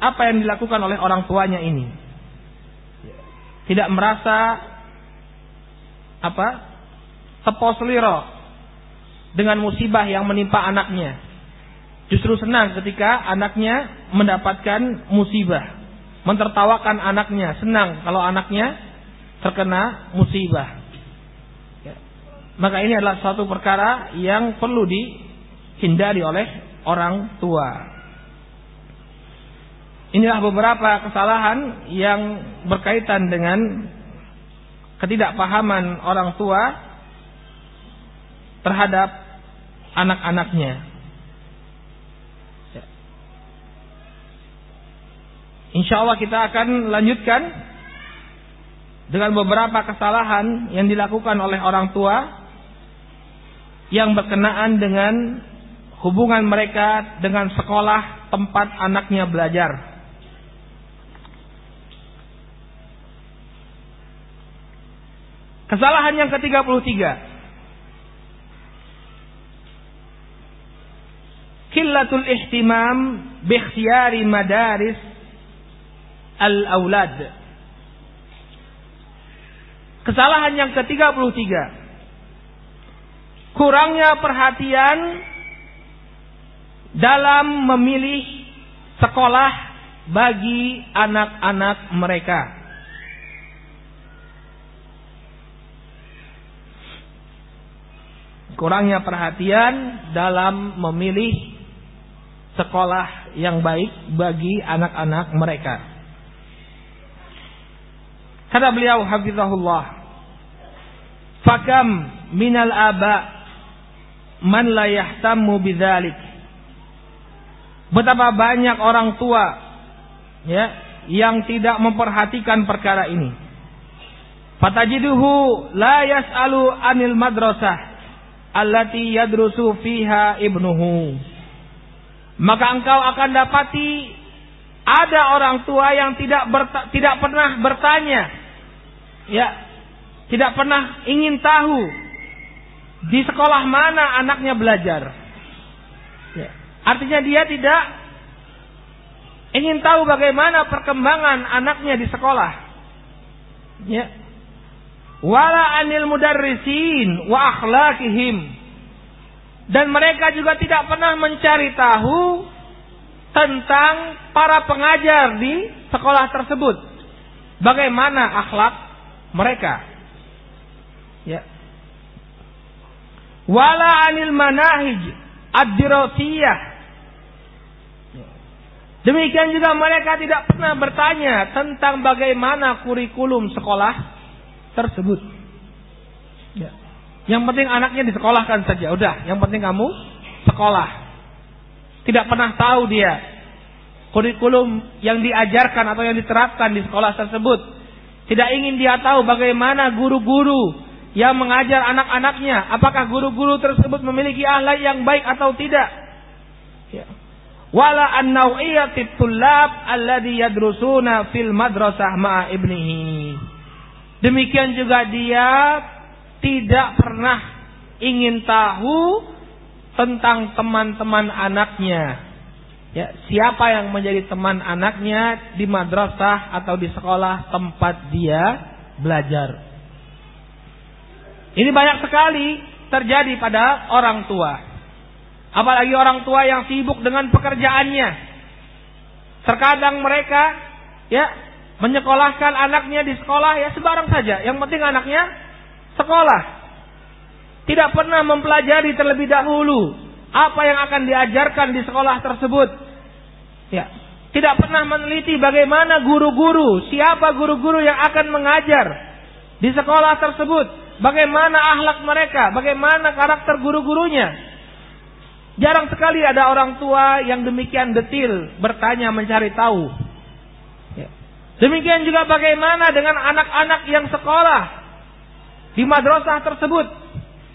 apa yang dilakukan oleh orang tuanya ini. Tidak merasa apa? Teposliro dengan musibah yang menimpa anaknya. Justru senang ketika anaknya mendapatkan musibah mentertawakan anaknya, senang kalau anaknya terkena musibah. Ya. Maka ini adalah suatu perkara yang perlu dihindari oleh orang tua. Inilah beberapa kesalahan yang berkaitan dengan ketidakpahaman orang tua terhadap anak-anaknya. Insya Allah kita akan lanjutkan dengan beberapa kesalahan yang dilakukan oleh orang tua yang berkenaan dengan hubungan mereka dengan sekolah tempat anaknya belajar. Kesalahan yang ke-33. Killatul ihtimam bi madaris al-aulad. Kesalahan yang ke-33. Kurangnya perhatian dalam memilih sekolah bagi anak-anak mereka. Kurangnya perhatian dalam memilih sekolah yang baik bagi anak-anak mereka. Kata beliau hafizahullah, "Fakam minal aba man la yahtammu bidzalik." Betapa banyak orang tua ya yang tidak memperhatikan perkara ini. Fatajiduhu la yas'alu anil madrasah allati yadrusu fiha ibnuhu. Maka engkau akan dapati ada orang tua yang tidak tidak pernah bertanya, ya, tidak pernah ingin tahu di sekolah mana anaknya belajar. Ya. Artinya dia tidak ingin tahu bagaimana perkembangan anaknya di sekolah. Ya. Wala anil mudarrisin wa akhlaqihim. Dan mereka juga tidak pernah mencari tahu tentang para pengajar di sekolah tersebut. Bagaimana akhlak mereka? Ya. Wala anil manahij ad-dirasiyah. Demikian juga mereka tidak pernah bertanya tentang bagaimana kurikulum sekolah tersebut. Ya. Yang penting anaknya disekolahkan saja. Udah, yang penting kamu sekolah. Tidak pernah tahu dia kurikulum yang diajarkan atau yang diterapkan di sekolah tersebut Tidak ingin dia tahu bagaimana guru-guru yang mengajar anak-anaknya. Apakah guru-guru tersebut memiliki akhlak yang baik atau tidak. Ya. Wala an-naw'iyatit alladhi yadrusuna fil madrasah ma'a ibnihi. Demikian juga dia tidak pernah ingin tahu tentang teman-teman anaknya Ya, siapa yang menjadi teman anaknya di madrasah atau di sekolah tempat dia belajar. Ini banyak sekali terjadi pada orang tua. Apalagi orang tua yang sibuk dengan pekerjaannya. Terkadang mereka ya menyekolahkan anaknya di sekolah ya sebarang saja. Yang penting anaknya sekolah. Tidak pernah mempelajari terlebih dahulu apa yang akan diajarkan di sekolah tersebut. Ya, tidak pernah meneliti bagaimana guru-guru, siapa guru-guru yang akan mengajar di sekolah tersebut, bagaimana akhlak mereka, bagaimana karakter guru-gurunya. Jarang sekali ada orang tua yang demikian detil bertanya mencari tahu. Ya. Demikian juga bagaimana dengan anak-anak yang sekolah di madrasah tersebut.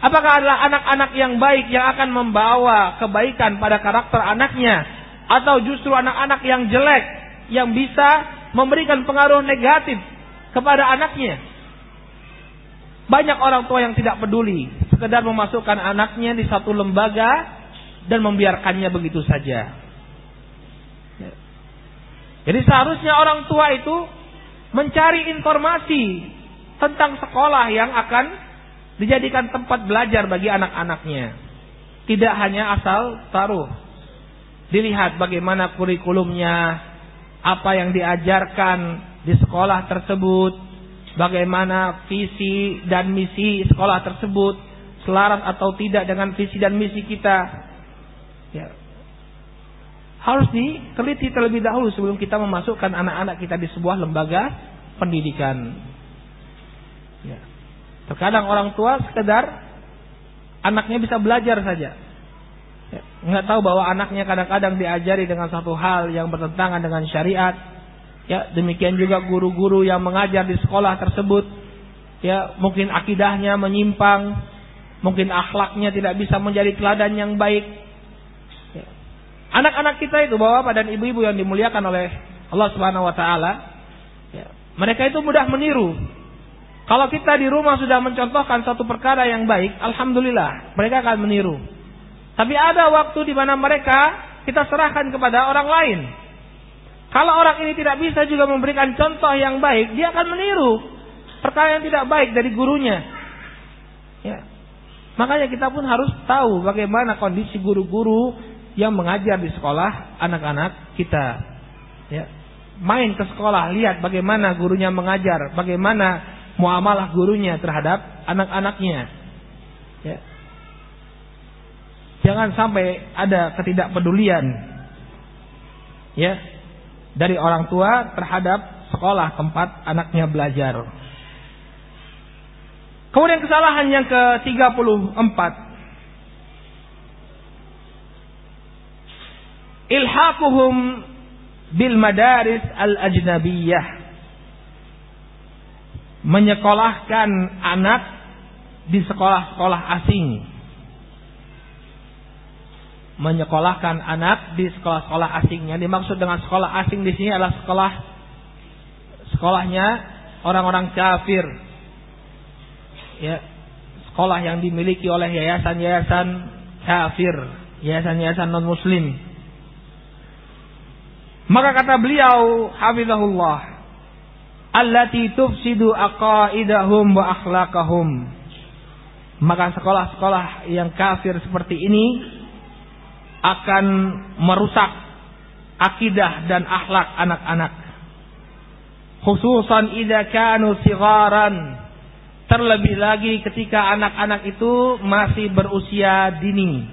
Apakah adalah anak-anak yang baik yang akan membawa kebaikan pada karakter anaknya atau justru anak-anak yang jelek yang bisa memberikan pengaruh negatif kepada anaknya? Banyak orang tua yang tidak peduli, sekedar memasukkan anaknya di satu lembaga dan membiarkannya begitu saja. Jadi seharusnya orang tua itu mencari informasi tentang sekolah yang akan dijadikan tempat belajar bagi anak-anaknya. Tidak hanya asal taruh. Dilihat bagaimana kurikulumnya, apa yang diajarkan di sekolah tersebut, bagaimana visi dan misi sekolah tersebut, selaras atau tidak dengan visi dan misi kita. Ya. Harus diteliti terlebih dahulu sebelum kita memasukkan anak-anak kita di sebuah lembaga pendidikan. Ya. Terkadang orang tua sekedar anaknya bisa belajar saja. Ya, nggak tahu bahwa anaknya kadang-kadang diajari dengan satu hal yang bertentangan dengan syariat. Ya, demikian juga guru-guru yang mengajar di sekolah tersebut. Ya, mungkin akidahnya menyimpang, mungkin akhlaknya tidak bisa menjadi teladan yang baik. Ya. Anak-anak kita itu bapak dan ibu-ibu yang dimuliakan oleh Allah Subhanahu Wa Taala, ya, mereka itu mudah meniru kalau kita di rumah sudah mencontohkan satu perkara yang baik, alhamdulillah, mereka akan meniru. Tapi ada waktu di mana mereka kita serahkan kepada orang lain. Kalau orang ini tidak bisa juga memberikan contoh yang baik, dia akan meniru perkara yang tidak baik dari gurunya. Ya. Makanya kita pun harus tahu bagaimana kondisi guru-guru yang mengajar di sekolah anak-anak kita. Ya. Main ke sekolah, lihat bagaimana gurunya mengajar, bagaimana muamalah gurunya terhadap anak-anaknya. Ya. Jangan sampai ada ketidakpedulian ya dari orang tua terhadap sekolah tempat anaknya belajar. Kemudian kesalahan yang ke-34 ilhaquhum bil madaris al-ajnabiyah menyekolahkan anak di sekolah-sekolah asing. Menyekolahkan anak di sekolah-sekolah asing. Yang dimaksud dengan sekolah asing di sini adalah sekolah sekolahnya orang-orang kafir. Ya, sekolah yang dimiliki oleh yayasan-yayasan kafir, yayasan-yayasan non-muslim. Maka kata beliau, hafizahullah, allati tufsidu aqaidahum wa akhlaqahum. Maka sekolah-sekolah yang kafir seperti ini akan merusak akidah dan akhlak anak-anak. Khususan idza kanu sigaran. Terlebih lagi ketika anak-anak itu masih berusia dini.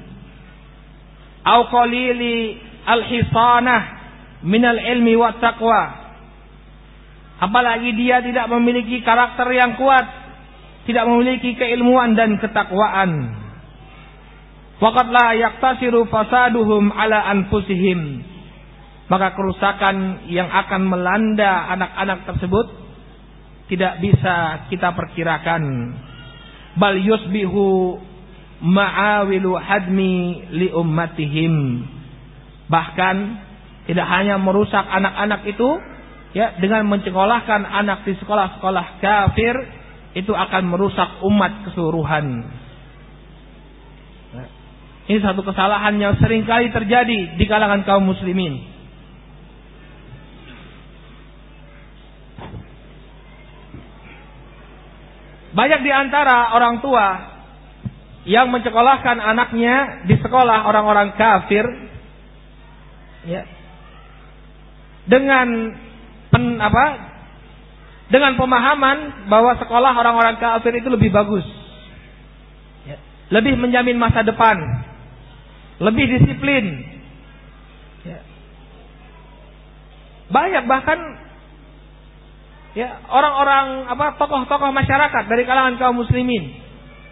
Au qalili al-hisanah minal ilmi wa taqwa Apalagi dia tidak memiliki karakter yang kuat, tidak memiliki keilmuan dan ketakwaan. Waqad la yaktasiru fasaduhum ala anfusihim. Maka kerusakan yang akan melanda anak-anak tersebut tidak bisa kita perkirakan. Bal yusbihu ma'awilu hadmi li ummatihim. Bahkan tidak hanya merusak anak-anak itu ya dengan mencekolahkan anak di sekolah-sekolah kafir itu akan merusak umat keseluruhan. Nah, ini satu kesalahan yang sering kali terjadi di kalangan kaum muslimin. Banyak di antara orang tua yang mencekolahkan anaknya di sekolah orang-orang kafir ya dengan pen, apa dengan pemahaman bahwa sekolah orang-orang kafir itu lebih bagus. Ya. lebih menjamin masa depan. Lebih disiplin. Ya. banyak bahkan ya orang-orang apa tokoh-tokoh masyarakat dari kalangan kaum muslimin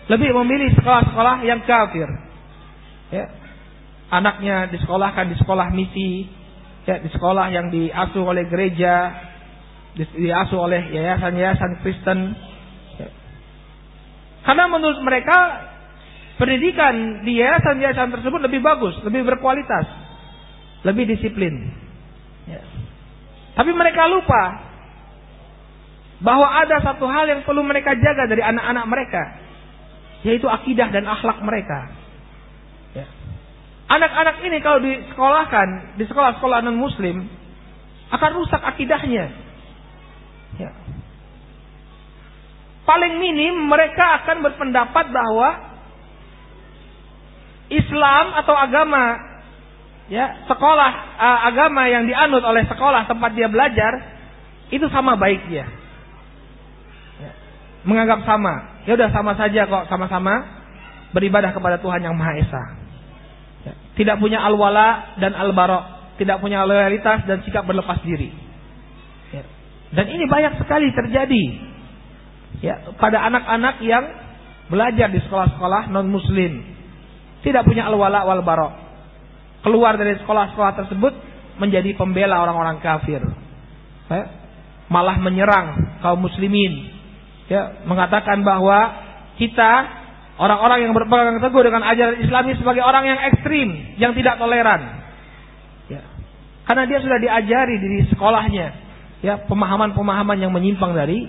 lebih memilih sekolah-sekolah yang kafir. Ya. Anaknya disekolahkan di sekolah misi ya di sekolah yang diasuh oleh gereja diasuh oleh yayasan-yayasan Kristen ya. karena menurut mereka pendidikan di yayasan-yayasan tersebut lebih bagus lebih berkualitas lebih disiplin ya. tapi mereka lupa bahwa ada satu hal yang perlu mereka jaga dari anak-anak mereka, yaitu akidah dan akhlak mereka. Ya. Anak-anak ini kalau disekolahkan di sekolah-sekolah non Muslim akan rusak akidahnya. Ya. Paling minim mereka akan berpendapat bahwa Islam atau agama ya sekolah uh, agama yang dianut oleh sekolah tempat dia belajar itu sama baiknya menganggap sama. Ya udah sama saja kok sama-sama beribadah kepada Tuhan yang Maha Esa. Tidak punya al-wala dan al-barok, tidak punya loyalitas dan sikap berlepas diri. Ya. Dan ini banyak sekali terjadi ya pada anak-anak yang belajar di sekolah-sekolah non muslim. Tidak punya al-wala wal barok. Keluar dari sekolah-sekolah tersebut menjadi pembela orang-orang kafir. Ya. Malah menyerang kaum muslimin ya mengatakan bahwa kita orang-orang yang berpegang teguh dengan ajaran Islami sebagai orang yang ekstrim, yang tidak toleran. Ya. Karena dia sudah diajari di sekolahnya, ya pemahaman-pemahaman yang menyimpang dari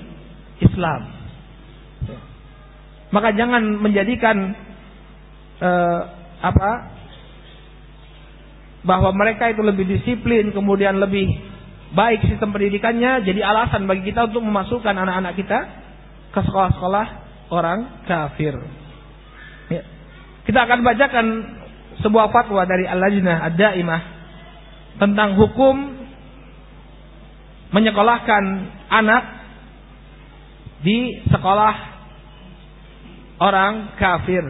Islam. Ya. Maka jangan menjadikan eh, apa bahwa mereka itu lebih disiplin, kemudian lebih baik sistem pendidikannya jadi alasan bagi kita untuk memasukkan anak-anak kita ke sekolah-sekolah orang kafir. Kita akan bacakan sebuah fatwa dari Al-Lajnah Ad-Daimah tentang hukum menyekolahkan anak di sekolah orang kafir.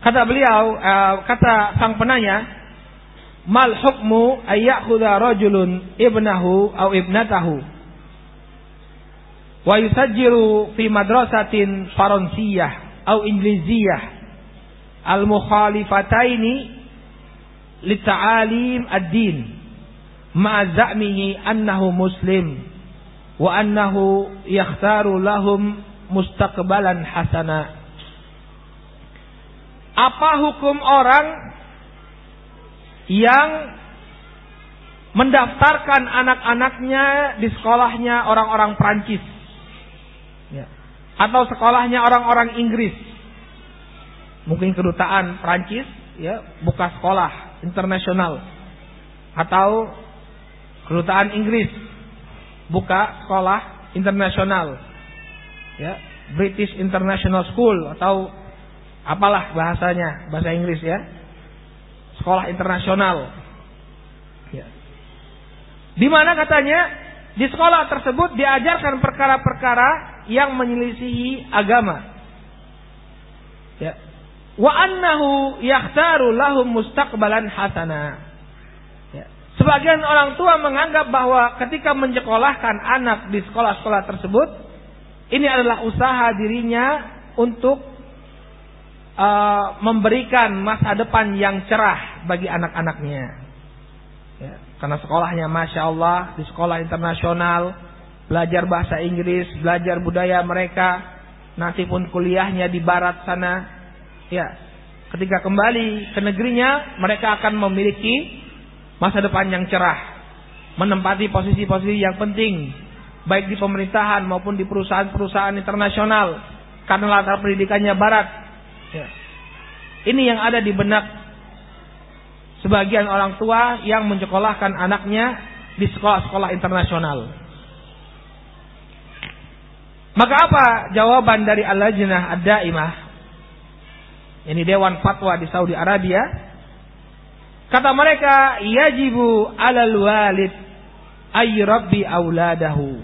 Kata beliau, uh, kata sang penanya, mal hukmu ayyakhudha rajulun ibnahu au ibnatahu wa yusajjiru fi madrasatin faransiyah atau ingliziyah. Al mukhalifataini lita'alim ad-din. Ma za'mihi annahu muslim wa annahu yakhtaru lahum mustaqbalan hasana. Apa hukum orang yang mendaftarkan anak-anaknya di sekolahnya orang-orang Prancis atau sekolahnya orang-orang Inggris. Mungkin kedutaan Prancis ya buka sekolah internasional atau kedutaan Inggris buka sekolah internasional. Ya, British International School atau apalah bahasanya, bahasa Inggris ya. Sekolah internasional. Ya. Di mana katanya di sekolah tersebut diajarkan perkara-perkara yang menyelisihi agama. Ya. Wa annahu yakhtaru lahum mustaqbalan hasana. Ya. Sebagian orang tua menganggap bahwa ketika menyekolahkan anak di sekolah-sekolah tersebut, ini adalah usaha dirinya untuk uh, memberikan masa depan yang cerah bagi anak-anaknya. Ya. Karena sekolahnya Masya Allah di sekolah internasional. Belajar bahasa Inggris, belajar budaya mereka. Nanti pun kuliahnya di barat sana. Ya, ketika kembali ke negerinya mereka akan memiliki masa depan yang cerah. Menempati posisi-posisi yang penting. Baik di pemerintahan maupun di perusahaan-perusahaan internasional. Karena latar pendidikannya barat. Ya. Ini yang ada di benak sebagian orang tua yang menyekolahkan anaknya di sekolah-sekolah internasional. Maka apa jawaban dari Al-Lajnah Ad-Daimah? Ini Dewan Fatwa di Saudi Arabia. Kata mereka, yajibu alal walid ay rabbi auladahu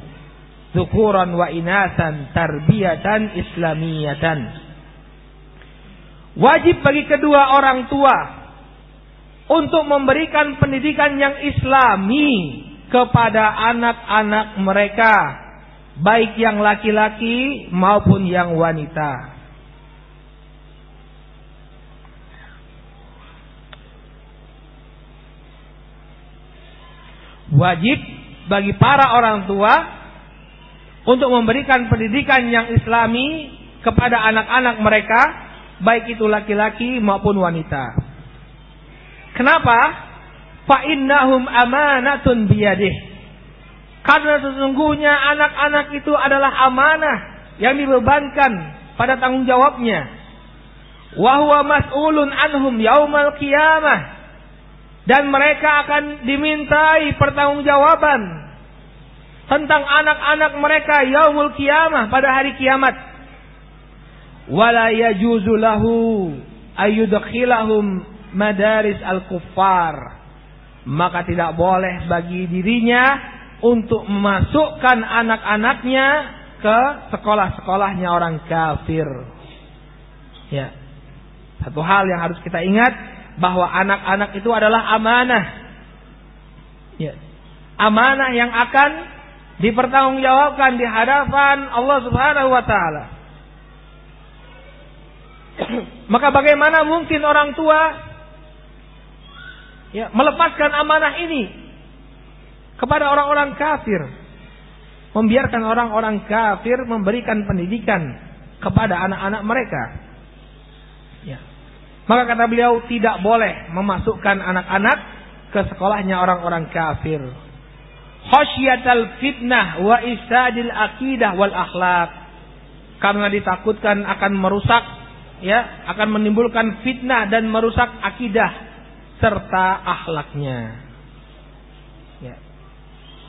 dzukuran wa inasan tarbiyatan islamiyatan. Wajib bagi kedua orang tua untuk memberikan pendidikan yang islami kepada anak-anak mereka, baik yang laki-laki maupun yang wanita. Wajib bagi para orang tua untuk memberikan pendidikan yang islami kepada anak-anak mereka, baik itu laki-laki maupun wanita. Kenapa? Fa innahum amanatun biyadih. Karena sesungguhnya anak-anak itu adalah amanah yang dibebankan pada tanggung jawabnya. Wa huwa mas'ulun anhum yaumal qiyamah. Dan mereka akan dimintai pertanggungjawaban tentang anak-anak mereka yaumul qiyamah pada hari kiamat. Wala yajuzu lahu ayyudkhilahum madaris al-kuffar. Maka tidak boleh bagi dirinya untuk memasukkan anak-anaknya ke sekolah-sekolahnya orang kafir. Ya. Satu hal yang harus kita ingat bahwa anak-anak itu adalah amanah. Ya. Amanah yang akan dipertanggungjawabkan di hadapan Allah Subhanahu wa taala. *clears throat* Maka bagaimana mungkin orang tua ya, melepaskan amanah ini kepada orang-orang kafir. Membiarkan orang-orang kafir memberikan pendidikan kepada anak-anak mereka. Ya. Maka kata beliau tidak boleh memasukkan anak-anak ke sekolahnya orang-orang kafir. Khosyatal fitnah wa isadil akidah wal akhlak. Karena ditakutkan akan merusak ya, akan menimbulkan fitnah dan merusak akidah serta akhlaknya.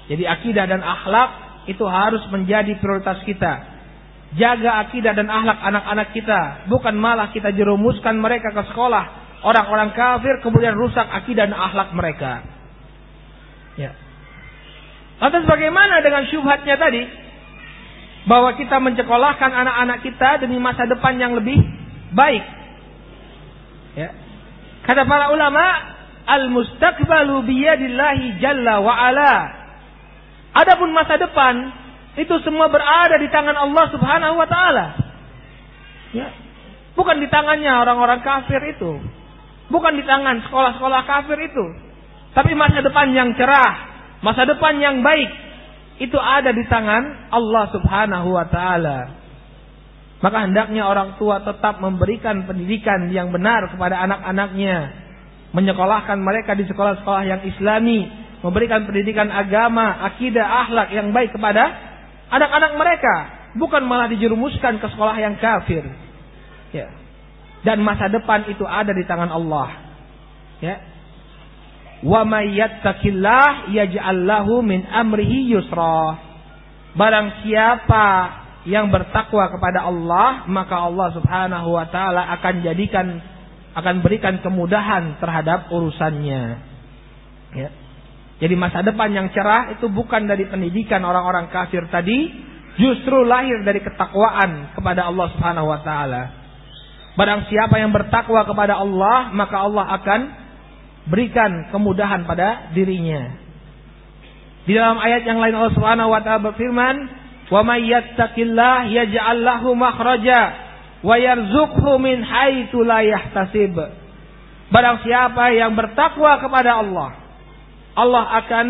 Jadi akidah dan akhlak itu harus menjadi prioritas kita. Jaga akidah dan akhlak anak-anak kita, bukan malah kita jerumuskan mereka ke sekolah orang-orang kafir kemudian rusak akidah dan akhlak mereka. Ya. Lantas bagaimana dengan syubhatnya tadi? Bahwa kita mencekolahkan anak-anak kita demi masa depan yang lebih baik. Ya. Kata para ulama, al-mustaqbalu biyadillahi jalla wa ala. Adapun masa depan itu semua berada di tangan Allah Subhanahu wa taala. Ya. Bukan di tangannya orang-orang kafir itu. Bukan di tangan sekolah-sekolah kafir itu. Tapi masa depan yang cerah, masa depan yang baik itu ada di tangan Allah Subhanahu wa taala. Maka hendaknya orang tua tetap memberikan pendidikan yang benar kepada anak-anaknya. Menyekolahkan mereka di sekolah-sekolah yang islami. Memberikan pendidikan agama, akidah, akhlak yang baik kepada anak-anak mereka. Bukan malah dijerumuskan ke sekolah yang kafir. Ya. Dan masa depan itu ada di tangan Allah. Ya. Wa may yattaqillah yaj'al lahu min amrihi yusra. Barang siapa yang bertakwa kepada Allah, maka Allah Subhanahu wa taala akan jadikan akan berikan kemudahan terhadap urusannya. Ya. Jadi masa depan yang cerah itu bukan dari pendidikan orang-orang kafir tadi, justru lahir dari ketakwaan kepada Allah Subhanahu wa taala. Barang siapa yang bertakwa kepada Allah, maka Allah akan berikan kemudahan pada dirinya. Di dalam ayat yang lain Allah Subhanahu wa taala berfirman, Wa may yattaqillah yaj'al lahu makhraja wa yarzuqhu min haitsu la yahtasib. Barang siapa yang bertakwa kepada Allah, Allah akan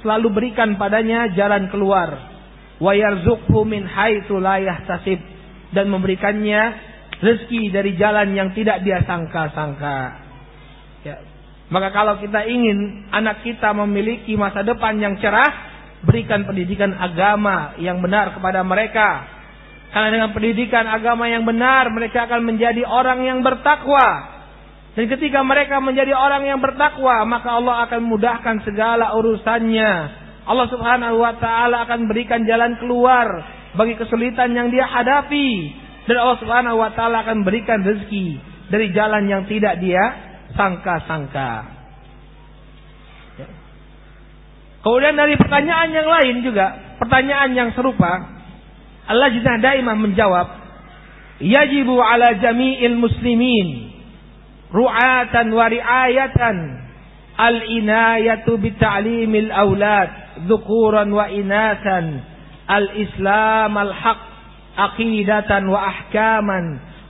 selalu berikan padanya jalan keluar. Wa yarzuqhu min haitsu la yahtasib dan memberikannya rezeki dari jalan yang tidak dia sangka-sangka. Ya. Maka kalau kita ingin anak kita memiliki masa depan yang cerah, berikan pendidikan agama yang benar kepada mereka. Karena dengan pendidikan agama yang benar, mereka akan menjadi orang yang bertakwa. Dan ketika mereka menjadi orang yang bertakwa, maka Allah akan mudahkan segala urusannya. Allah Subhanahu wa taala akan berikan jalan keluar bagi kesulitan yang dia hadapi. Dan Allah Subhanahu wa taala akan berikan rezeki dari jalan yang tidak dia sangka-sangka. Ya. Kemudian dari pertanyaan yang lain juga, pertanyaan yang serupa, Allah Jannah Daimah menjawab, "Yajibu ala jami'il muslimin ru'atan wa ri'ayatan. Al-inayatu bita'limil aulad dhukuran wa inasan. Al-islam al-haq aqidatan wa ahkaman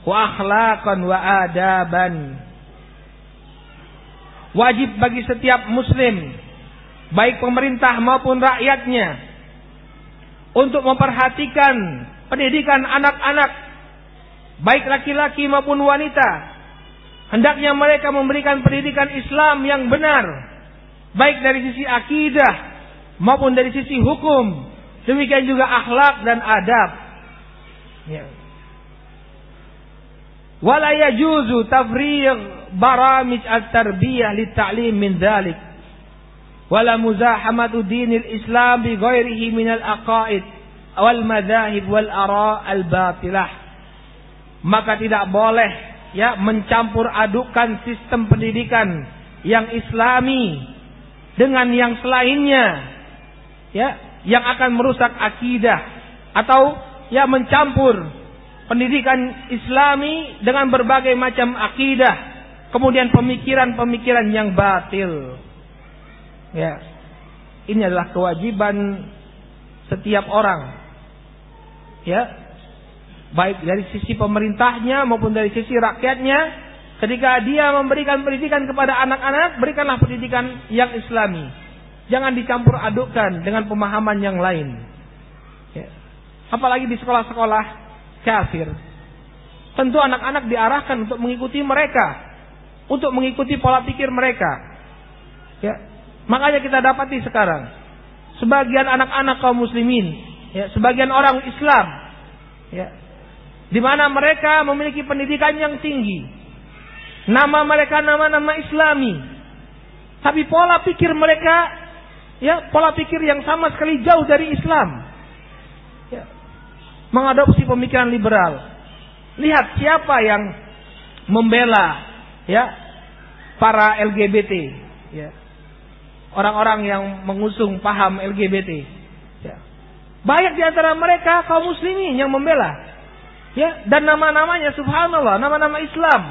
wa akhlaqan wa adaban. Wajib bagi setiap muslim baik pemerintah maupun rakyatnya untuk memperhatikan pendidikan anak-anak baik laki-laki maupun wanita Hendaknya mereka memberikan pendidikan Islam yang benar. Baik dari sisi akidah maupun dari sisi hukum. Demikian juga akhlak dan adab. Ya. Wala yajuzu tafrigh baramij at-tarbiyah lit-ta'lim min dhalik. Wala muzahamatu dinil Islam bi ghairihi min al-aqaid wal madahib wal ara al-batilah. Maka tidak boleh ya mencampur adukan sistem pendidikan yang islami dengan yang selainnya ya yang akan merusak akidah atau ya mencampur pendidikan islami dengan berbagai macam akidah kemudian pemikiran-pemikiran yang batil. Ya ini adalah kewajiban setiap orang. Ya baik dari sisi pemerintahnya maupun dari sisi rakyatnya ketika dia memberikan pendidikan kepada anak-anak berikanlah pendidikan yang islami. Jangan dicampur adukkan dengan pemahaman yang lain. Ya. apalagi di sekolah-sekolah kafir. Tentu anak-anak diarahkan untuk mengikuti mereka untuk mengikuti pola pikir mereka. Ya. Makanya kita dapati sekarang sebagian anak-anak kaum muslimin ya sebagian orang Islam ya di mana mereka memiliki pendidikan yang tinggi. Nama mereka nama-nama Islami. Tapi pola pikir mereka ya pola pikir yang sama sekali jauh dari Islam. Ya. Mengadopsi pemikiran liberal. Lihat siapa yang membela ya para LGBT ya. Orang-orang yang mengusung paham LGBT ya. Banyak di antara mereka kaum muslimin yang membela Ya, dan nama-namanya subhanallah, nama-nama Islam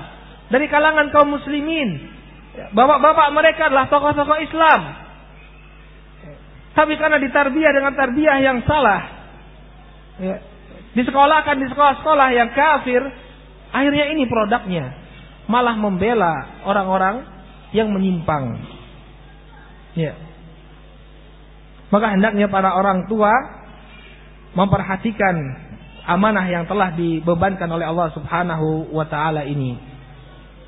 dari kalangan kaum muslimin. Ya, bapak-bapak mereka adalah tokoh-tokoh Islam. Tapi karena ditarbiyah dengan tarbiyah yang salah, ya, disekolahkan di sekolah-sekolah yang kafir, akhirnya ini produknya malah membela orang-orang yang menyimpang. Ya. Maka hendaknya para orang tua memperhatikan amanah yang telah dibebankan oleh Allah Subhanahu wa taala ini.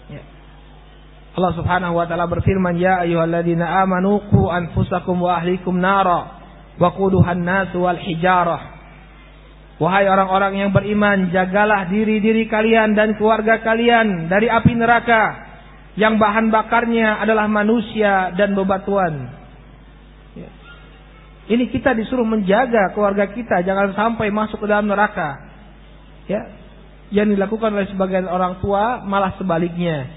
Ya. Allah Subhanahu wa taala berfirman, "Ya ayyuhalladzina amanu qu anfusakum wa ahlikum nara wa quduhan nas wal hijarah." Wahai orang-orang yang beriman, jagalah diri-diri kalian dan keluarga kalian dari api neraka yang bahan bakarnya adalah manusia dan bebatuan. Ini kita disuruh menjaga keluarga kita jangan sampai masuk ke dalam neraka. Ya. Yang dilakukan oleh sebagian orang tua malah sebaliknya.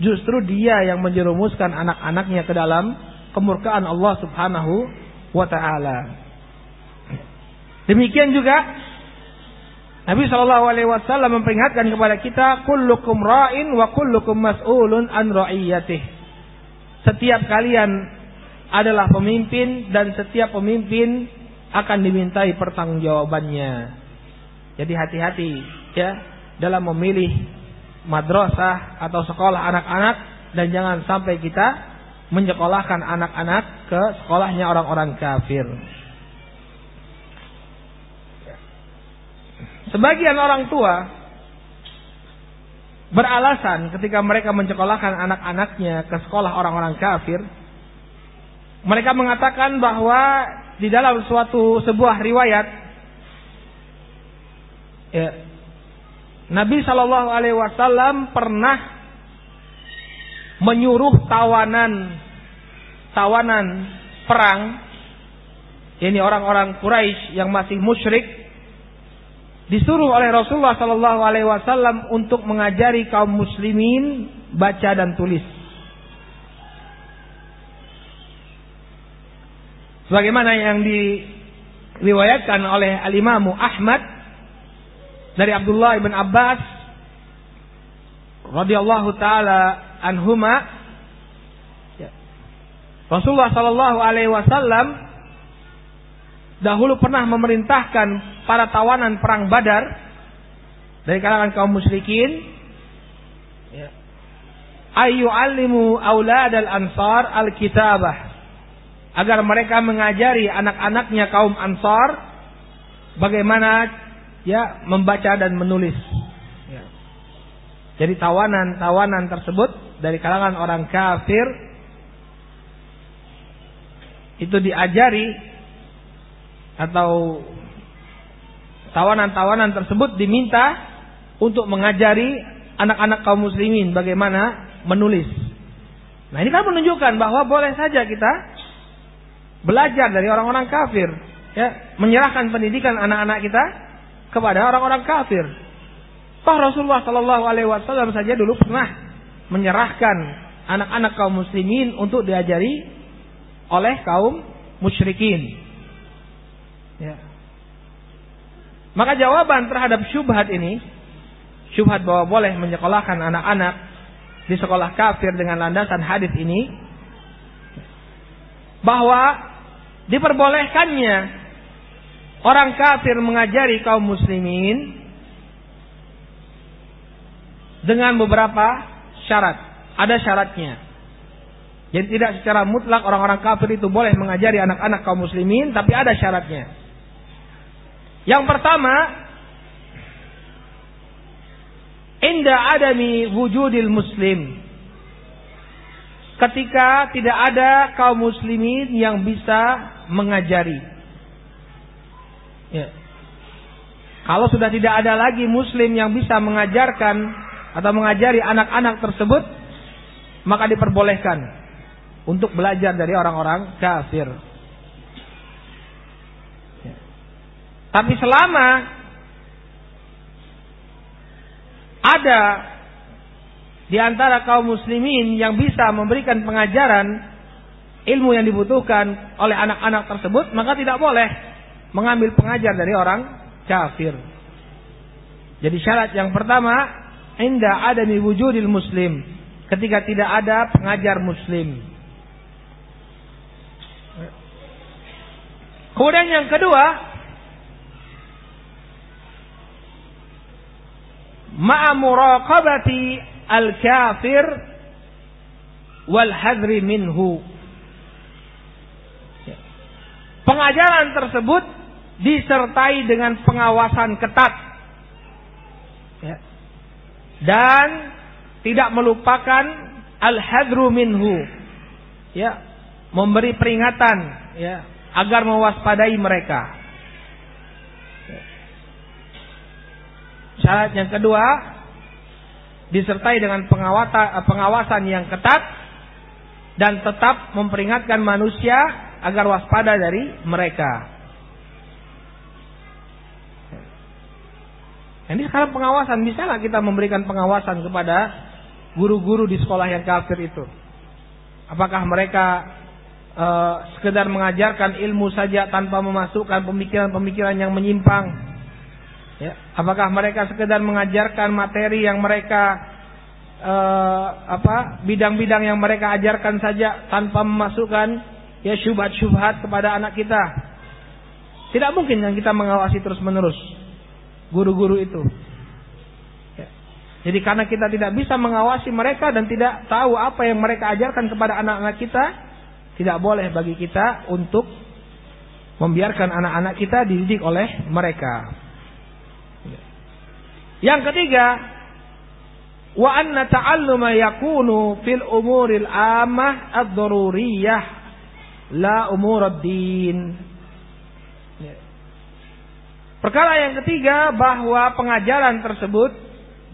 Justru dia yang menjerumuskan anak-anaknya ke dalam kemurkaan Allah Subhanahu wa taala. Demikian juga Nabi Shallallahu Alaihi Wasallam memperingatkan kepada kita, kullukum ra'in wa kullukum mas'ulun an ra'iyatih. Setiap kalian adalah pemimpin dan setiap pemimpin akan dimintai pertanggungjawabannya. Jadi hati-hati ya dalam memilih madrasah atau sekolah anak-anak dan jangan sampai kita menyekolahkan anak-anak ke sekolahnya orang-orang kafir. Sebagian orang tua beralasan ketika mereka menyekolahkan anak-anaknya ke sekolah orang-orang kafir, mereka mengatakan bahwa di dalam suatu sebuah riwayat ya, Nabi Shallallahu Alaihi Wasallam pernah menyuruh tawanan tawanan perang ini orang-orang Quraisy yang masih musyrik disuruh oleh Rasulullah Sallallahu Alaihi Wasallam untuk mengajari kaum muslimin baca dan tulis. Sebagaimana yang diriwayatkan oleh Al Imam Ahmad dari Abdullah ibn Abbas radhiyallahu taala anhuma. Rasulullah Sallallahu Alaihi Wasallam dahulu pernah memerintahkan para tawanan perang Badar dari kalangan kaum musyrikin ya, ayu alimu aulad al ansar al kitabah agar mereka mengajari anak-anaknya kaum ansar bagaimana ya membaca dan menulis ya. jadi tawanan-tawanan tersebut dari kalangan orang kafir itu diajari atau tawanan-tawanan tersebut diminta untuk mengajari anak-anak kaum muslimin bagaimana menulis. Nah ini kan menunjukkan bahwa boleh saja kita belajar dari orang-orang kafir, ya, menyerahkan pendidikan anak-anak kita kepada orang-orang kafir. Toh Rasulullah Shallallahu Alaihi Wasallam saja dulu pernah menyerahkan anak-anak kaum muslimin untuk diajari oleh kaum musyrikin. Ya. Maka jawaban terhadap syubhat ini, syubhat bahwa boleh menyekolahkan anak-anak di sekolah kafir dengan landasan hadis ini, bahwa diperbolehkannya orang kafir mengajari kaum muslimin dengan beberapa syarat. Ada syaratnya. Jadi tidak secara mutlak orang-orang kafir itu boleh mengajari anak-anak kaum muslimin, tapi ada syaratnya. Yang pertama, inda adami wujudil muslim. Ketika tidak ada kaum muslimin yang bisa mengajari. Ya. Kalau sudah tidak ada lagi muslim yang bisa mengajarkan atau mengajari anak-anak tersebut, maka diperbolehkan untuk belajar dari orang-orang kafir. Tapi selama ada di antara kaum muslimin yang bisa memberikan pengajaran ilmu yang dibutuhkan oleh anak-anak tersebut, maka tidak boleh mengambil pengajar dari orang kafir. Jadi syarat yang pertama, inda adami wujudil muslim. Ketika tidak ada pengajar muslim. Kemudian yang kedua, ma'a muraqabati al-kafir wal hadri minhu. Pengajaran tersebut disertai dengan pengawasan ketat. Ya. Dan tidak melupakan al-hadru minhu. Ya, memberi peringatan ya agar mewaspadai mereka. Syarat yang kedua disertai dengan pengawasan yang ketat dan tetap memperingatkan manusia agar waspada dari mereka. Ini sekarang pengawasan, bisa nggak kita memberikan pengawasan kepada guru-guru di sekolah yang kafir itu? Apakah mereka uh, sekedar mengajarkan ilmu saja tanpa memasukkan pemikiran-pemikiran yang menyimpang? Ya, apakah mereka sekedar mengajarkan materi yang mereka uh, apa bidang-bidang yang mereka ajarkan saja tanpa memasukkan ya syubhat-syubhat kepada anak kita? Tidak mungkin yang kita mengawasi terus-menerus guru-guru itu. Ya. Jadi karena kita tidak bisa mengawasi mereka dan tidak tahu apa yang mereka ajarkan kepada anak-anak kita, tidak boleh bagi kita untuk membiarkan anak-anak kita dididik oleh mereka. Yang ketiga, wa anna ta'alluma yakunu fil umuril amah ad-daruriyah la umur ad-din. Perkara yang ketiga bahwa pengajaran tersebut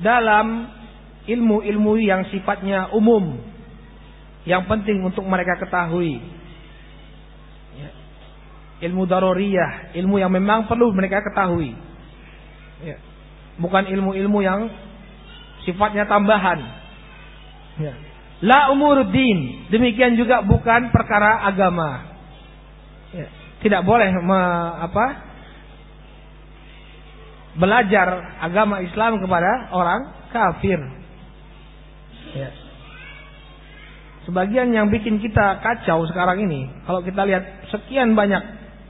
dalam ilmu-ilmu yang sifatnya umum yang penting untuk mereka ketahui ya. ilmu daruriyah ilmu yang memang perlu mereka ketahui ya. bukan ilmu-ilmu yang sifatnya tambahan ya. La umuruddin demikian juga bukan perkara agama ya. tidak boleh me, apa belajar agama Islam kepada orang kafir. Ya. Sebagian yang bikin kita kacau sekarang ini, kalau kita lihat sekian banyak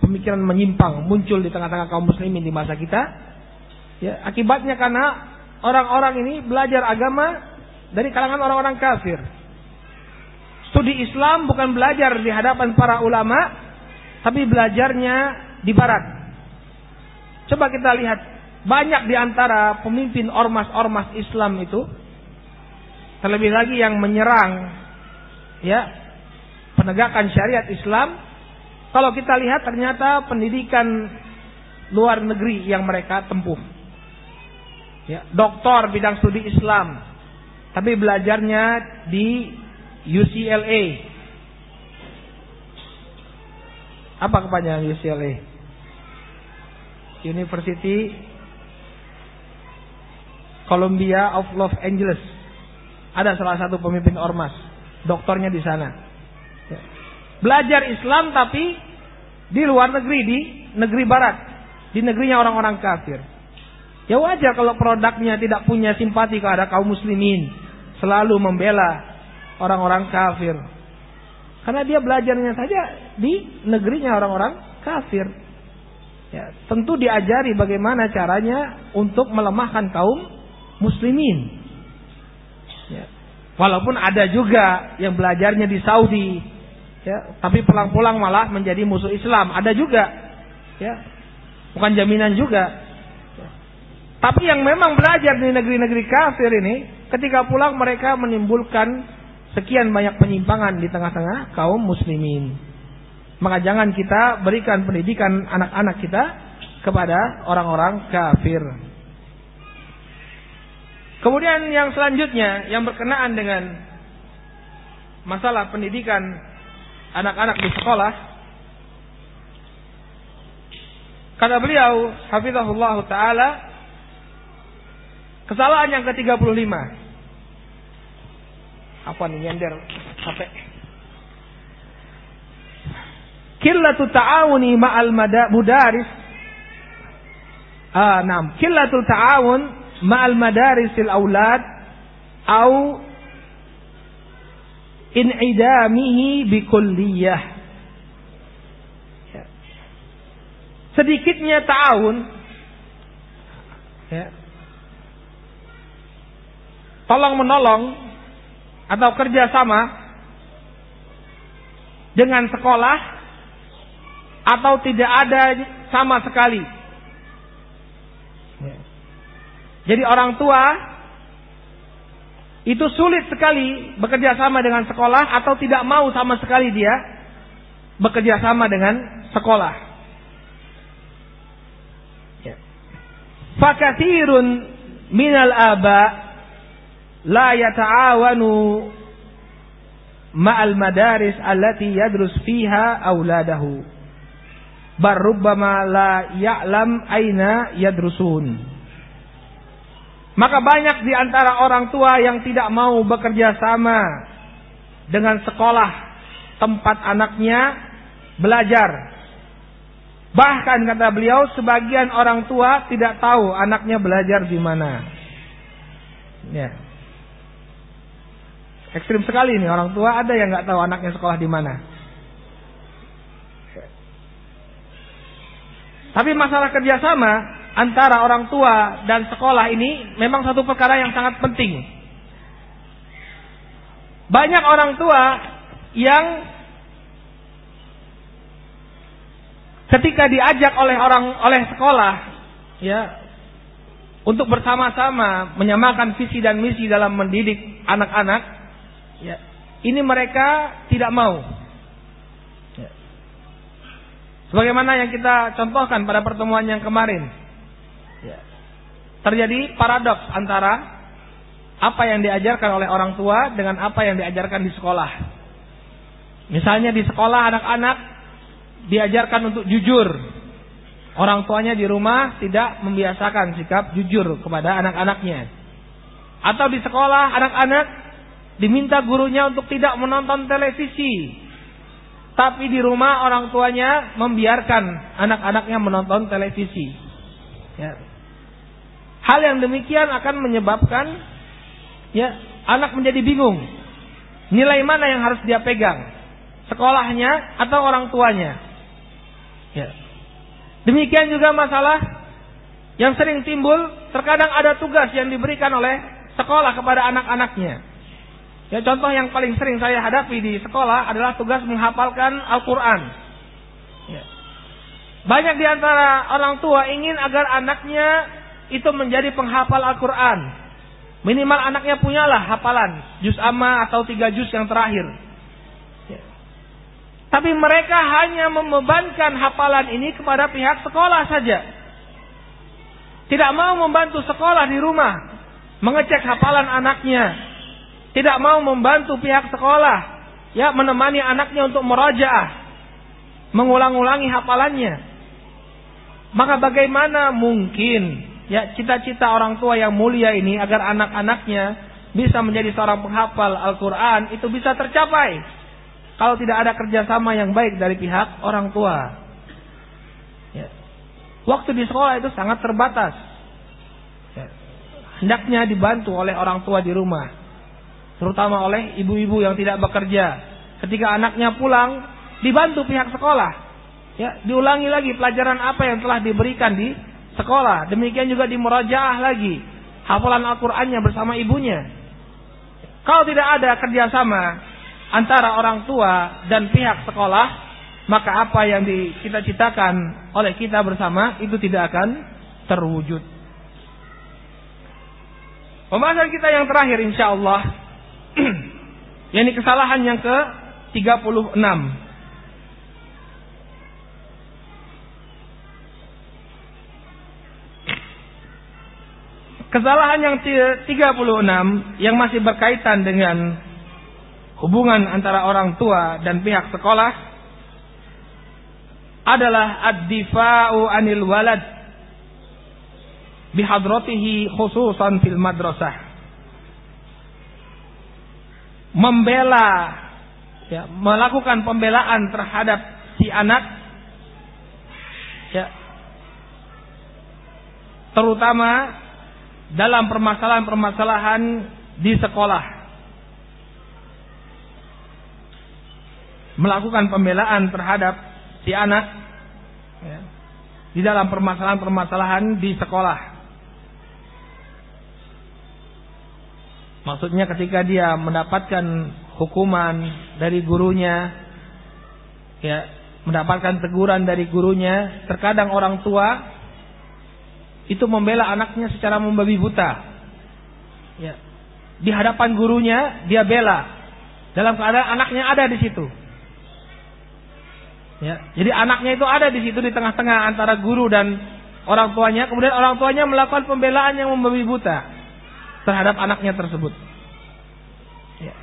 pemikiran menyimpang muncul di tengah-tengah kaum muslimin di masa kita, ya akibatnya karena orang-orang ini belajar agama dari kalangan orang-orang kafir. Studi Islam bukan belajar di hadapan para ulama, tapi belajarnya di barat. Coba kita lihat banyak di antara pemimpin ormas-ormas Islam itu terlebih lagi yang menyerang ya penegakan syariat Islam kalau kita lihat ternyata pendidikan luar negeri yang mereka tempuh ya doktor bidang studi Islam tapi belajarnya di UCLA apa kepanjangan UCLA University Columbia of Los Angeles. Ada salah satu pemimpin ormas, doktornya di sana. Ya. Belajar Islam tapi di luar negeri, di negeri barat, di negerinya orang-orang kafir. Ya wajar kalau produknya tidak punya simpati kepada kaum muslimin, selalu membela orang-orang kafir. Karena dia belajarnya saja di negerinya orang-orang kafir. Ya, tentu diajari bagaimana caranya untuk melemahkan kaum muslimin. Ya. Walaupun ada juga yang belajarnya di Saudi, ya, tapi pulang-pulang malah menjadi musuh Islam. Ada juga, ya, bukan jaminan juga. Tapi yang memang belajar di negeri-negeri kafir ini, ketika pulang mereka menimbulkan sekian banyak penyimpangan di tengah-tengah kaum muslimin. Maka jangan kita berikan pendidikan anak-anak kita kepada orang-orang kafir. Kemudian yang selanjutnya yang berkenaan dengan masalah pendidikan anak-anak di sekolah. Kata beliau, hafizahullah taala, kesalahan yang ke-35. Apa nih nyender HP? Qillatu ta'awuni ma'al mudaris. Ah, enam. Qillatul ta'awun ma'al madarisil aulad au in'idamihi bikulliyah ya. sedikitnya ta'awun ya. Tolong menolong atau kerjasama dengan sekolah atau tidak ada sama sekali Jadi orang tua itu sulit sekali bekerja sama dengan sekolah atau tidak mau sama sekali dia bekerja sama dengan sekolah. Ya. Fakatirun minal aba la yata'awanu ma'al madaris allati yadrus fiha auladahu. Barubbama la ya'lam aina yadrusun. Maka banyak di antara orang tua yang tidak mau bekerja sama dengan sekolah tempat anaknya belajar. Bahkan kata beliau, sebagian orang tua tidak tahu anaknya belajar di mana. Ya. Ekstrim sekali nih orang tua ada yang nggak tahu anaknya sekolah di mana. Tapi masalah kerjasama antara orang tua dan sekolah ini memang satu perkara yang sangat penting. Banyak orang tua yang ketika diajak oleh orang oleh sekolah ya untuk bersama-sama menyamakan visi dan misi dalam mendidik anak-anak ya ini mereka tidak mau ya. sebagaimana yang kita contohkan pada pertemuan yang kemarin ya. terjadi paradoks antara apa yang diajarkan oleh orang tua dengan apa yang diajarkan di sekolah misalnya di sekolah anak-anak diajarkan untuk jujur Orang tuanya di rumah tidak membiasakan sikap jujur kepada anak-anaknya. Atau di sekolah anak-anak diminta gurunya untuk tidak menonton televisi. Tapi di rumah orang tuanya membiarkan anak-anaknya menonton televisi. Ya. Hal yang demikian akan menyebabkan ya anak menjadi bingung. Nilai mana yang harus dia pegang? Sekolahnya atau orang tuanya? Ya. Demikian juga masalah yang sering timbul, terkadang ada tugas yang diberikan oleh sekolah kepada anak-anaknya. Ya contoh yang paling sering saya hadapi di sekolah adalah tugas menghafalkan Al-Quran. Ya. Banyak di antara orang tua ingin agar anaknya itu menjadi penghafal Al-Quran. Minimal anaknya punyalah hafalan juz amma atau tiga juz yang terakhir. Tapi mereka hanya membebankan hafalan ini kepada pihak sekolah saja. Tidak mau membantu sekolah di rumah mengecek hafalan anaknya. Tidak mau membantu pihak sekolah ya menemani anaknya untuk merajaah, mengulang-ulangi hafalannya. Maka bagaimana mungkin ya cita-cita orang tua yang mulia ini agar anak-anaknya bisa menjadi seorang penghafal Al-Qur'an itu bisa tercapai? kalau tidak ada kerjasama yang baik dari pihak orang tua. Ya. Waktu di sekolah itu sangat terbatas. Ya. Hendaknya dibantu oleh orang tua di rumah. Terutama oleh ibu-ibu yang tidak bekerja. Ketika anaknya pulang, dibantu pihak sekolah. Ya, diulangi lagi pelajaran apa yang telah diberikan di sekolah. Demikian juga di murajaah lagi. Hafalan Al-Qur'annya bersama ibunya. Kalau tidak ada kerjasama, antara orang tua dan pihak sekolah, maka apa yang dicita-citakan oleh kita bersama itu tidak akan terwujud. Pembahasan kita yang terakhir insya Allah, ini kesalahan yang ke 36. Kesalahan yang 36 yang masih berkaitan dengan hubungan antara orang tua dan pihak sekolah adalah ad-difa'u anil walad bihadratihi khususan fil madrasah membela ya, melakukan pembelaan terhadap si anak ya terutama dalam permasalahan-permasalahan di sekolah melakukan pembelaan terhadap si anak ya, di dalam permasalahan-permasalahan di sekolah. Maksudnya ketika dia mendapatkan hukuman dari gurunya, ya mendapatkan teguran dari gurunya, terkadang orang tua itu membela anaknya secara membabi buta. Ya. Di hadapan gurunya dia bela dalam keadaan anaknya ada di situ. Ya, jadi anaknya itu ada di situ di tengah-tengah antara guru dan orang tuanya. Kemudian orang tuanya melakukan pembelaan yang membabi buta terhadap anaknya tersebut. Ya.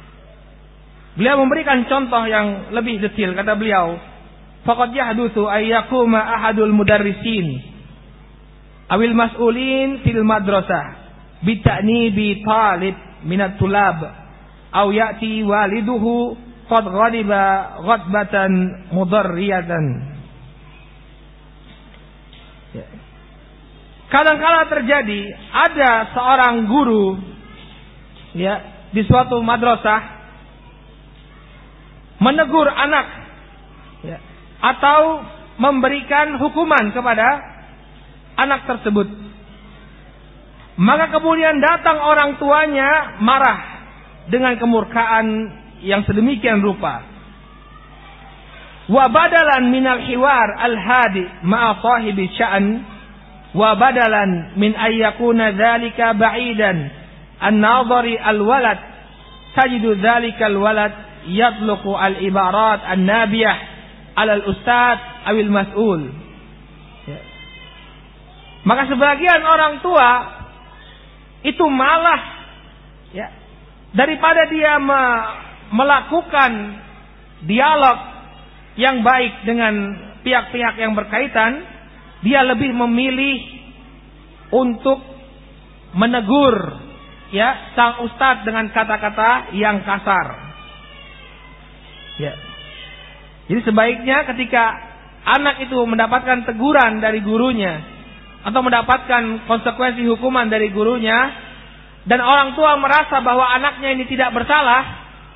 Beliau memberikan contoh yang lebih detail. Kata beliau, Fakat yahdutsu ayyakuma ahadul mudarrisin awil mas'ulin fil madrasah bita'nibi talib minat tulab aw ya'ti waliduhu qad ghadiba ghadbatan mudarriyatan. Kadang-kala terjadi ada seorang guru ya di suatu madrasah menegur anak ya, atau memberikan hukuman kepada anak tersebut. Maka kemudian datang orang tuanya marah dengan kemurkaan yang sedemikian rupa. Wa badalan minal hiwar al-hadi ma'a sahibi sya'an wa badalan min ayyakuna dhalika ba'idan an-nadhari al-walad tajidu dhalika al-walad yatluqu al-ibarat an-nabiyah ala al-ustad awil mas'ul. Ya. Maka sebagian orang tua itu malah ya daripada dia me melakukan dialog yang baik dengan pihak-pihak yang berkaitan, dia lebih memilih untuk menegur ya sang ustadz dengan kata-kata yang kasar. Ya. Jadi sebaiknya ketika anak itu mendapatkan teguran dari gurunya atau mendapatkan konsekuensi hukuman dari gurunya dan orang tua merasa bahwa anaknya ini tidak bersalah,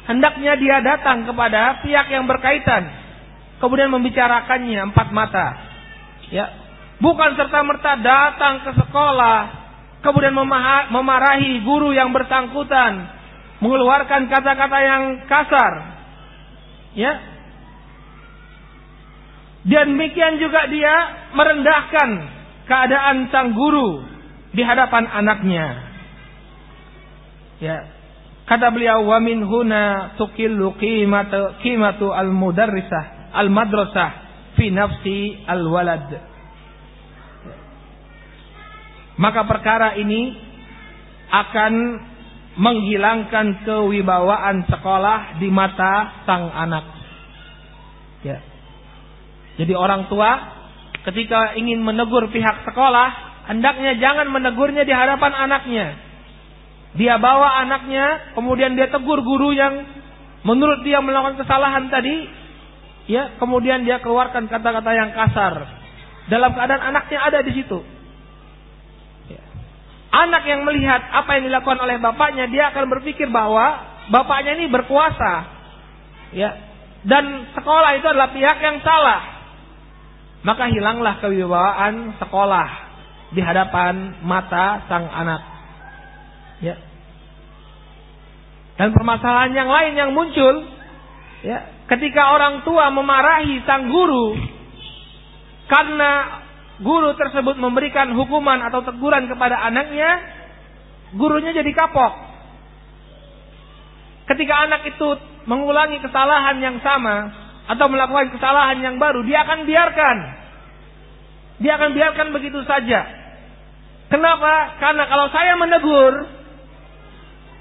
hendaknya dia datang kepada pihak yang berkaitan kemudian membicarakannya empat mata. Ya. Bukan serta-merta datang ke sekolah kemudian memarahi guru yang bersangkutan, mengeluarkan kata-kata yang kasar. Ya, dan demikian juga dia merendahkan keadaan sang guru di hadapan anaknya. Ya. Kata beliau wa min huna tuqillu qimatu qimatu al mudarrisah al madrasah fi nafsi al walad. Maka perkara ini akan menghilangkan kewibawaan sekolah di mata sang anak. Ya. Jadi orang tua ketika ingin menegur pihak sekolah, hendaknya jangan menegurnya di hadapan anaknya. Dia bawa anaknya, kemudian dia tegur guru yang menurut dia melakukan kesalahan tadi, ya, kemudian dia keluarkan kata-kata yang kasar. Dalam keadaan anaknya ada di situ. Anak yang melihat apa yang dilakukan oleh bapaknya, dia akan berpikir bahwa bapaknya ini berkuasa. Ya. Dan sekolah itu adalah pihak yang salah maka hilanglah kewibawaan sekolah di hadapan mata sang anak. Ya. Dan permasalahan yang lain yang muncul, ya, ketika orang tua memarahi sang guru karena guru tersebut memberikan hukuman atau teguran kepada anaknya, gurunya jadi kapok. Ketika anak itu mengulangi kesalahan yang sama, atau melakukan kesalahan yang baru, dia akan biarkan. Dia akan biarkan begitu saja. Kenapa? Karena kalau saya menegur,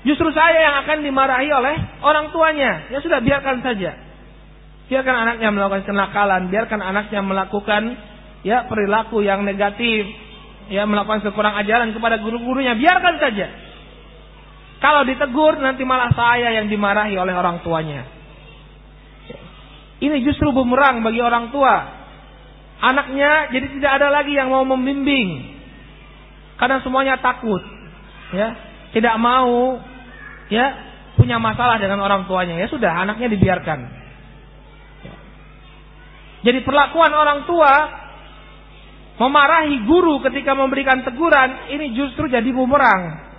justru saya yang akan dimarahi oleh orang tuanya. Ya sudah, biarkan saja. Biarkan anaknya melakukan kenakalan, biarkan anaknya melakukan ya perilaku yang negatif, ya melakukan kekurang ajaran kepada guru-gurunya, biarkan saja. Kalau ditegur nanti malah saya yang dimarahi oleh orang tuanya. Ini justru bumerang bagi orang tua. Anaknya jadi tidak ada lagi yang mau membimbing. Karena semuanya takut. Ya, tidak mau ya punya masalah dengan orang tuanya. Ya sudah, anaknya dibiarkan. Ya. Jadi perlakuan orang tua memarahi guru ketika memberikan teguran ini justru jadi bumerang.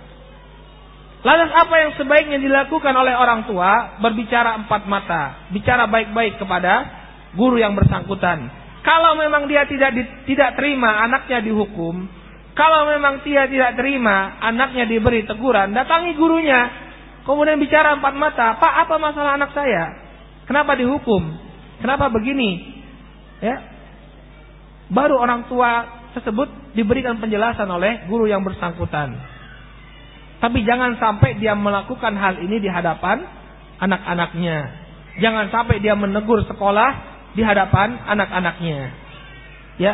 Lantas apa yang sebaiknya dilakukan oleh orang tua? Berbicara empat mata, bicara baik-baik kepada guru yang bersangkutan. Kalau memang dia tidak di, tidak terima anaknya dihukum, kalau memang dia tidak terima anaknya diberi teguran, datangi gurunya, kemudian bicara empat mata, Pak apa masalah anak saya? Kenapa dihukum? Kenapa begini? Ya, baru orang tua tersebut diberikan penjelasan oleh guru yang bersangkutan. Tapi jangan sampai dia melakukan hal ini di hadapan anak-anaknya. Jangan sampai dia menegur sekolah di hadapan anak-anaknya. Ya,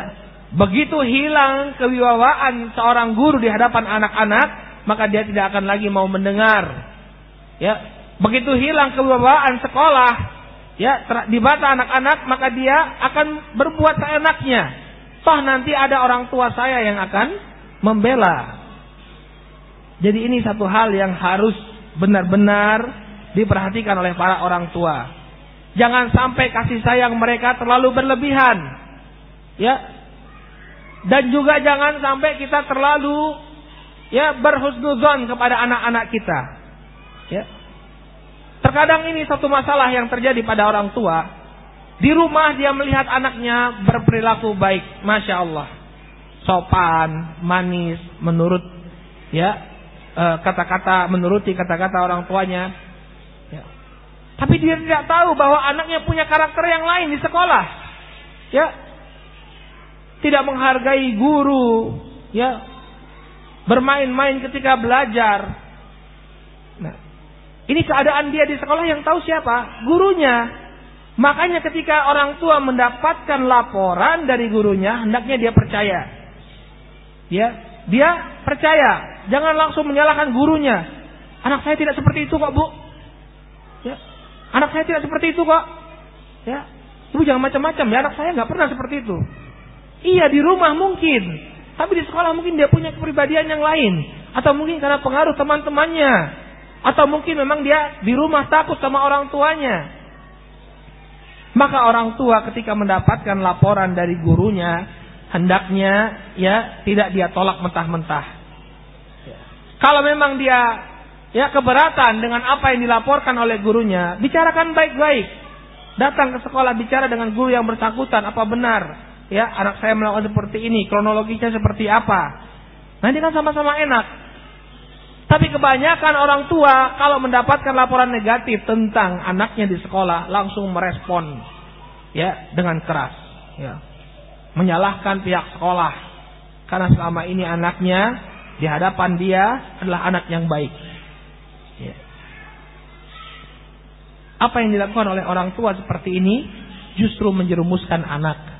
begitu hilang kewibawaan seorang guru di hadapan anak-anak, maka dia tidak akan lagi mau mendengar. Ya, begitu hilang kewibawaan sekolah, ya di mata anak-anak, maka dia akan berbuat seenaknya. Toh nanti ada orang tua saya yang akan membela. Jadi ini satu hal yang harus benar-benar diperhatikan oleh para orang tua. Jangan sampai kasih sayang mereka terlalu berlebihan. Ya. Dan juga jangan sampai kita terlalu ya berhusnuzon kepada anak-anak kita. Ya. Terkadang ini satu masalah yang terjadi pada orang tua. Di rumah dia melihat anaknya berperilaku baik, masya Allah, sopan, manis, menurut ya eh, kata-kata menuruti kata-kata orang tuanya. Ya. Tapi dia tidak tahu bahwa anaknya punya karakter yang lain di sekolah. Ya, tidak menghargai guru, ya, bermain-main ketika belajar. Nah, ini keadaan dia di sekolah yang tahu siapa? Gurunya. Makanya ketika orang tua mendapatkan laporan dari gurunya, hendaknya dia percaya. Ya, dia percaya. Jangan langsung menyalahkan gurunya. Anak saya tidak seperti itu kok, Bu. Ya. Anak saya tidak seperti itu kok. Ya. Ibu jangan macam-macam ya, anak saya nggak pernah seperti itu. Iya di rumah mungkin, tapi di sekolah mungkin dia punya kepribadian yang lain, atau mungkin karena pengaruh teman-temannya, atau mungkin memang dia di rumah takut sama orang tuanya. Maka orang tua ketika mendapatkan laporan dari gurunya, hendaknya ya tidak dia tolak mentah-mentah. Ya. Kalau memang dia ya keberatan dengan apa yang dilaporkan oleh gurunya, bicarakan baik-baik. Datang ke sekolah bicara dengan guru yang bersangkutan apa benar ya anak saya melakukan seperti ini, kronologisnya seperti apa. Nanti kan sama-sama enak. Tapi kebanyakan orang tua kalau mendapatkan laporan negatif tentang anaknya di sekolah langsung merespon ya dengan keras ya. Menyalahkan pihak sekolah karena selama ini anaknya di hadapan dia adalah anak yang baik. Ya. Apa yang dilakukan oleh orang tua seperti ini justru menjerumuskan anak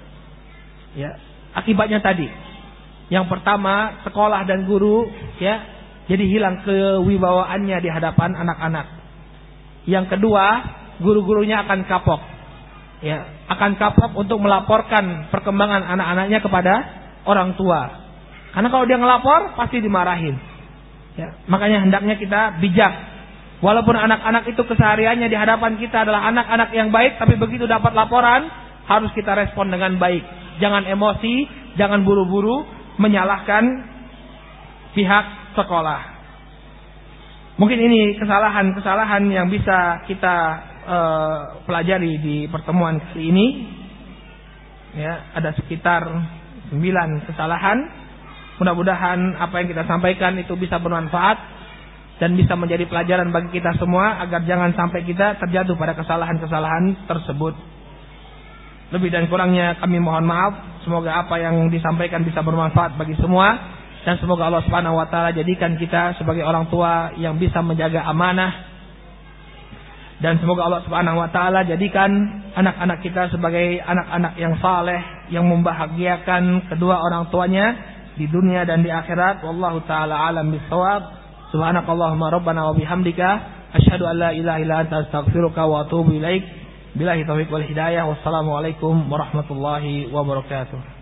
Ya, akibatnya tadi. Yang pertama, sekolah dan guru ya jadi hilang kewibawaannya di hadapan anak-anak. Yang kedua, guru-gurunya akan kapok. Ya, akan kapok untuk melaporkan perkembangan anak-anaknya kepada orang tua. Karena kalau dia ngelapor pasti dimarahin. Ya, makanya hendaknya kita bijak. Walaupun anak-anak itu kesehariannya di hadapan kita adalah anak-anak yang baik, tapi begitu dapat laporan harus kita respon dengan baik jangan emosi, jangan buru-buru menyalahkan pihak sekolah. Mungkin ini kesalahan-kesalahan yang bisa kita uh, pelajari di pertemuan kali ini. Ya, ada sekitar 9 kesalahan. Mudah-mudahan apa yang kita sampaikan itu bisa bermanfaat dan bisa menjadi pelajaran bagi kita semua agar jangan sampai kita terjatuh pada kesalahan-kesalahan tersebut. Lebih dan kurangnya kami mohon maaf. Semoga apa yang disampaikan bisa bermanfaat bagi semua dan semoga Allah Subhanahu wa taala jadikan kita sebagai orang tua yang bisa menjaga amanah. Dan semoga Allah Subhanahu wa taala jadikan anak-anak kita sebagai anak-anak yang saleh yang membahagiakan kedua orang tuanya di dunia dan di akhirat. Wallahu taala alam bisawab. Subhanakallahumma rabbana wa bihamdika. Asyhadu an la ilaha illa anta astaghfiruka wa atubu ilaik. Bilahi taufiq wal hidayah. Wassalamualaikum warahmatullahi wabarakatuh.